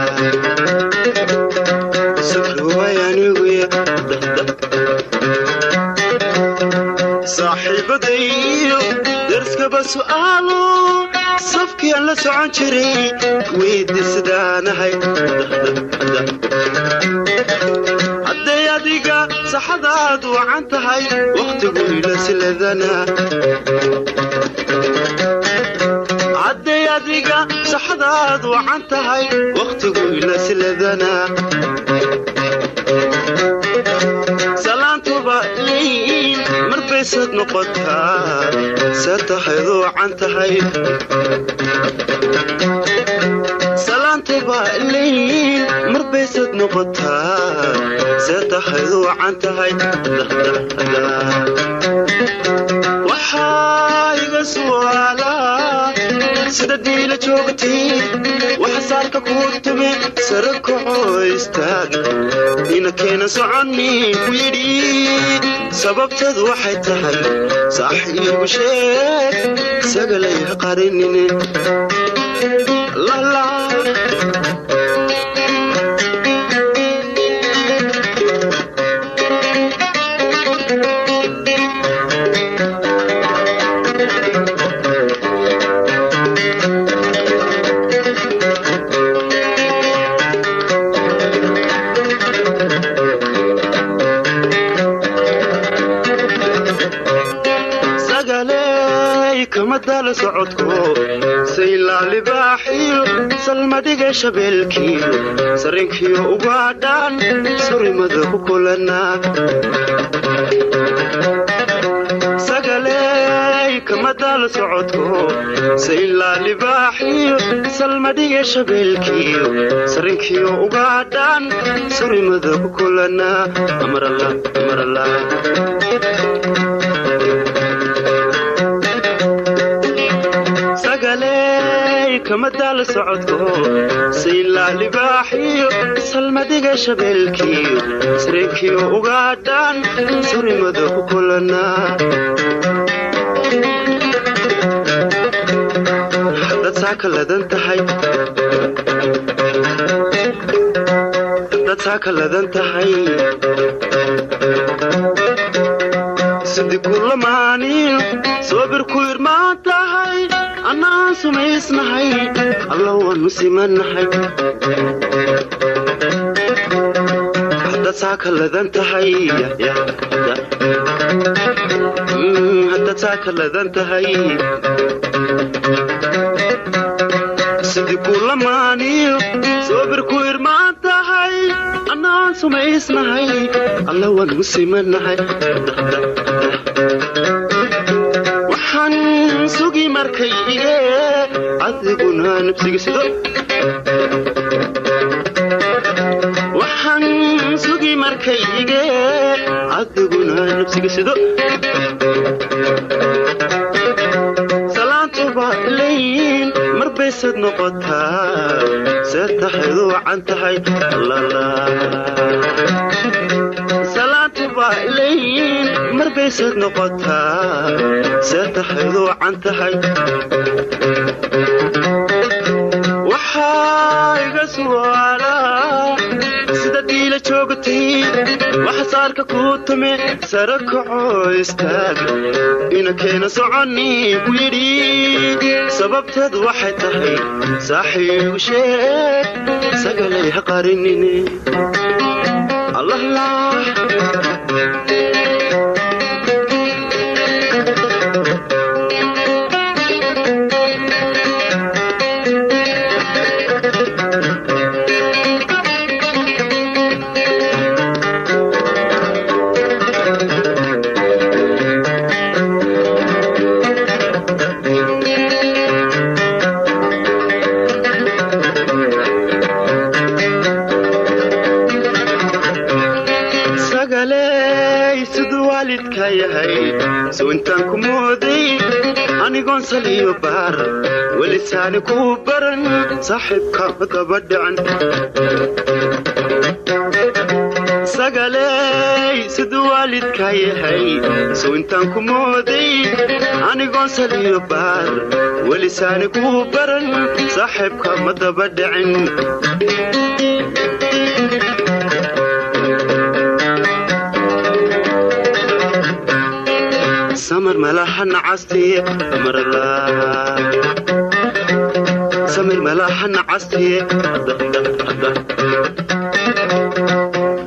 saaxiibaday iyo darskaba su'aalo safkiyaan la socon jiray weydi hadday adiga saxadaad wacan tahay wakhtigu ila siladana hadday marbaysad noqotaa tahayd wacan tahay waxaa iga su'aalaa sida diila joogtiin waxa saarka kuu tume sare kacoo istaag ina keena soconni ku yidhi sababteedu waxay tahay saaxiibu sheeg sagalay ha qarinine dala socodko saylaa libaaxiyo salmadhiga shabeelkiyo sarinkiyo ugaadhaan surimada ku kulanaa sagaley kama dala socodko saylaa libaaxiyo salmadhiga sarinkiyo ugaadhaan surimada ku kulanaa kama daala socodko saylaa libaaxiyo salmadiga shabeelkiyo. Sarinkiyo ugaadhaan surimada ku tahay. Sidi kulamaaniyo soobir ku irmaan annaan sumaysnahay alla waanu simannahay haddaad saaka ladan tahay sidii kulamaaniyo soobir ku irmaan tahay. Annaan sumaysnahay alla waanu simannahay waxaan sugi markayge salaantuba leeyiin marbaysad noqotaa see tahayd wacan tahay salaantuba leeyiin marbaysad noqotaa see tahayd wacan tahay sida diila joogtay waxa saarka kuu tume sare kacoo istaag ina keena soconni ku yidhi sababteed waxay tahay saaxiibu sheeg sagalay ha qarinine intaan ku mooday anigoon saliyo baar welisaani kuu baran saaxiibka daba dhican sagaley siduu waalidka yahay sow intaan ku mooday anigoon saliyo baar welisaani kuu baran saaxiibka ma daba dhicin samar malaha nacasti marla samir malaha nacasti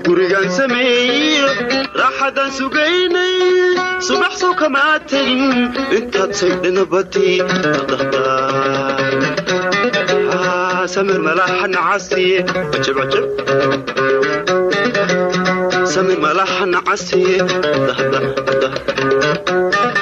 gurigaan sameeyo raaxadaan sugaynay subax soo kamaa tegin intaad saydhanabati samir malaha nacasti cajab cajab samir malaha nacasti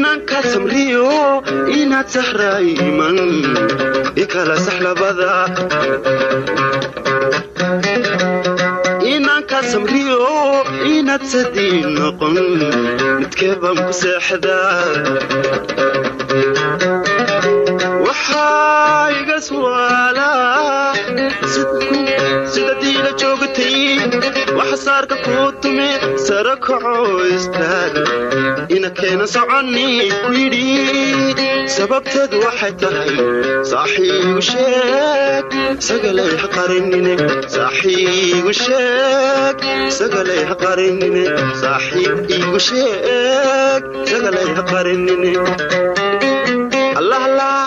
inankaa samriyo waxaa iga su'aalaa sida diila joogatay waxa saarka kuu tume sara kaco istaag ina keena soconi ku yidhi sababteedu waxay tahay saaxiigu sheeg sagalay ha qarinine saaxiigu sheeg sagalay ha qarinine saaxiigu sheeg sagalay ha qarinine allah allah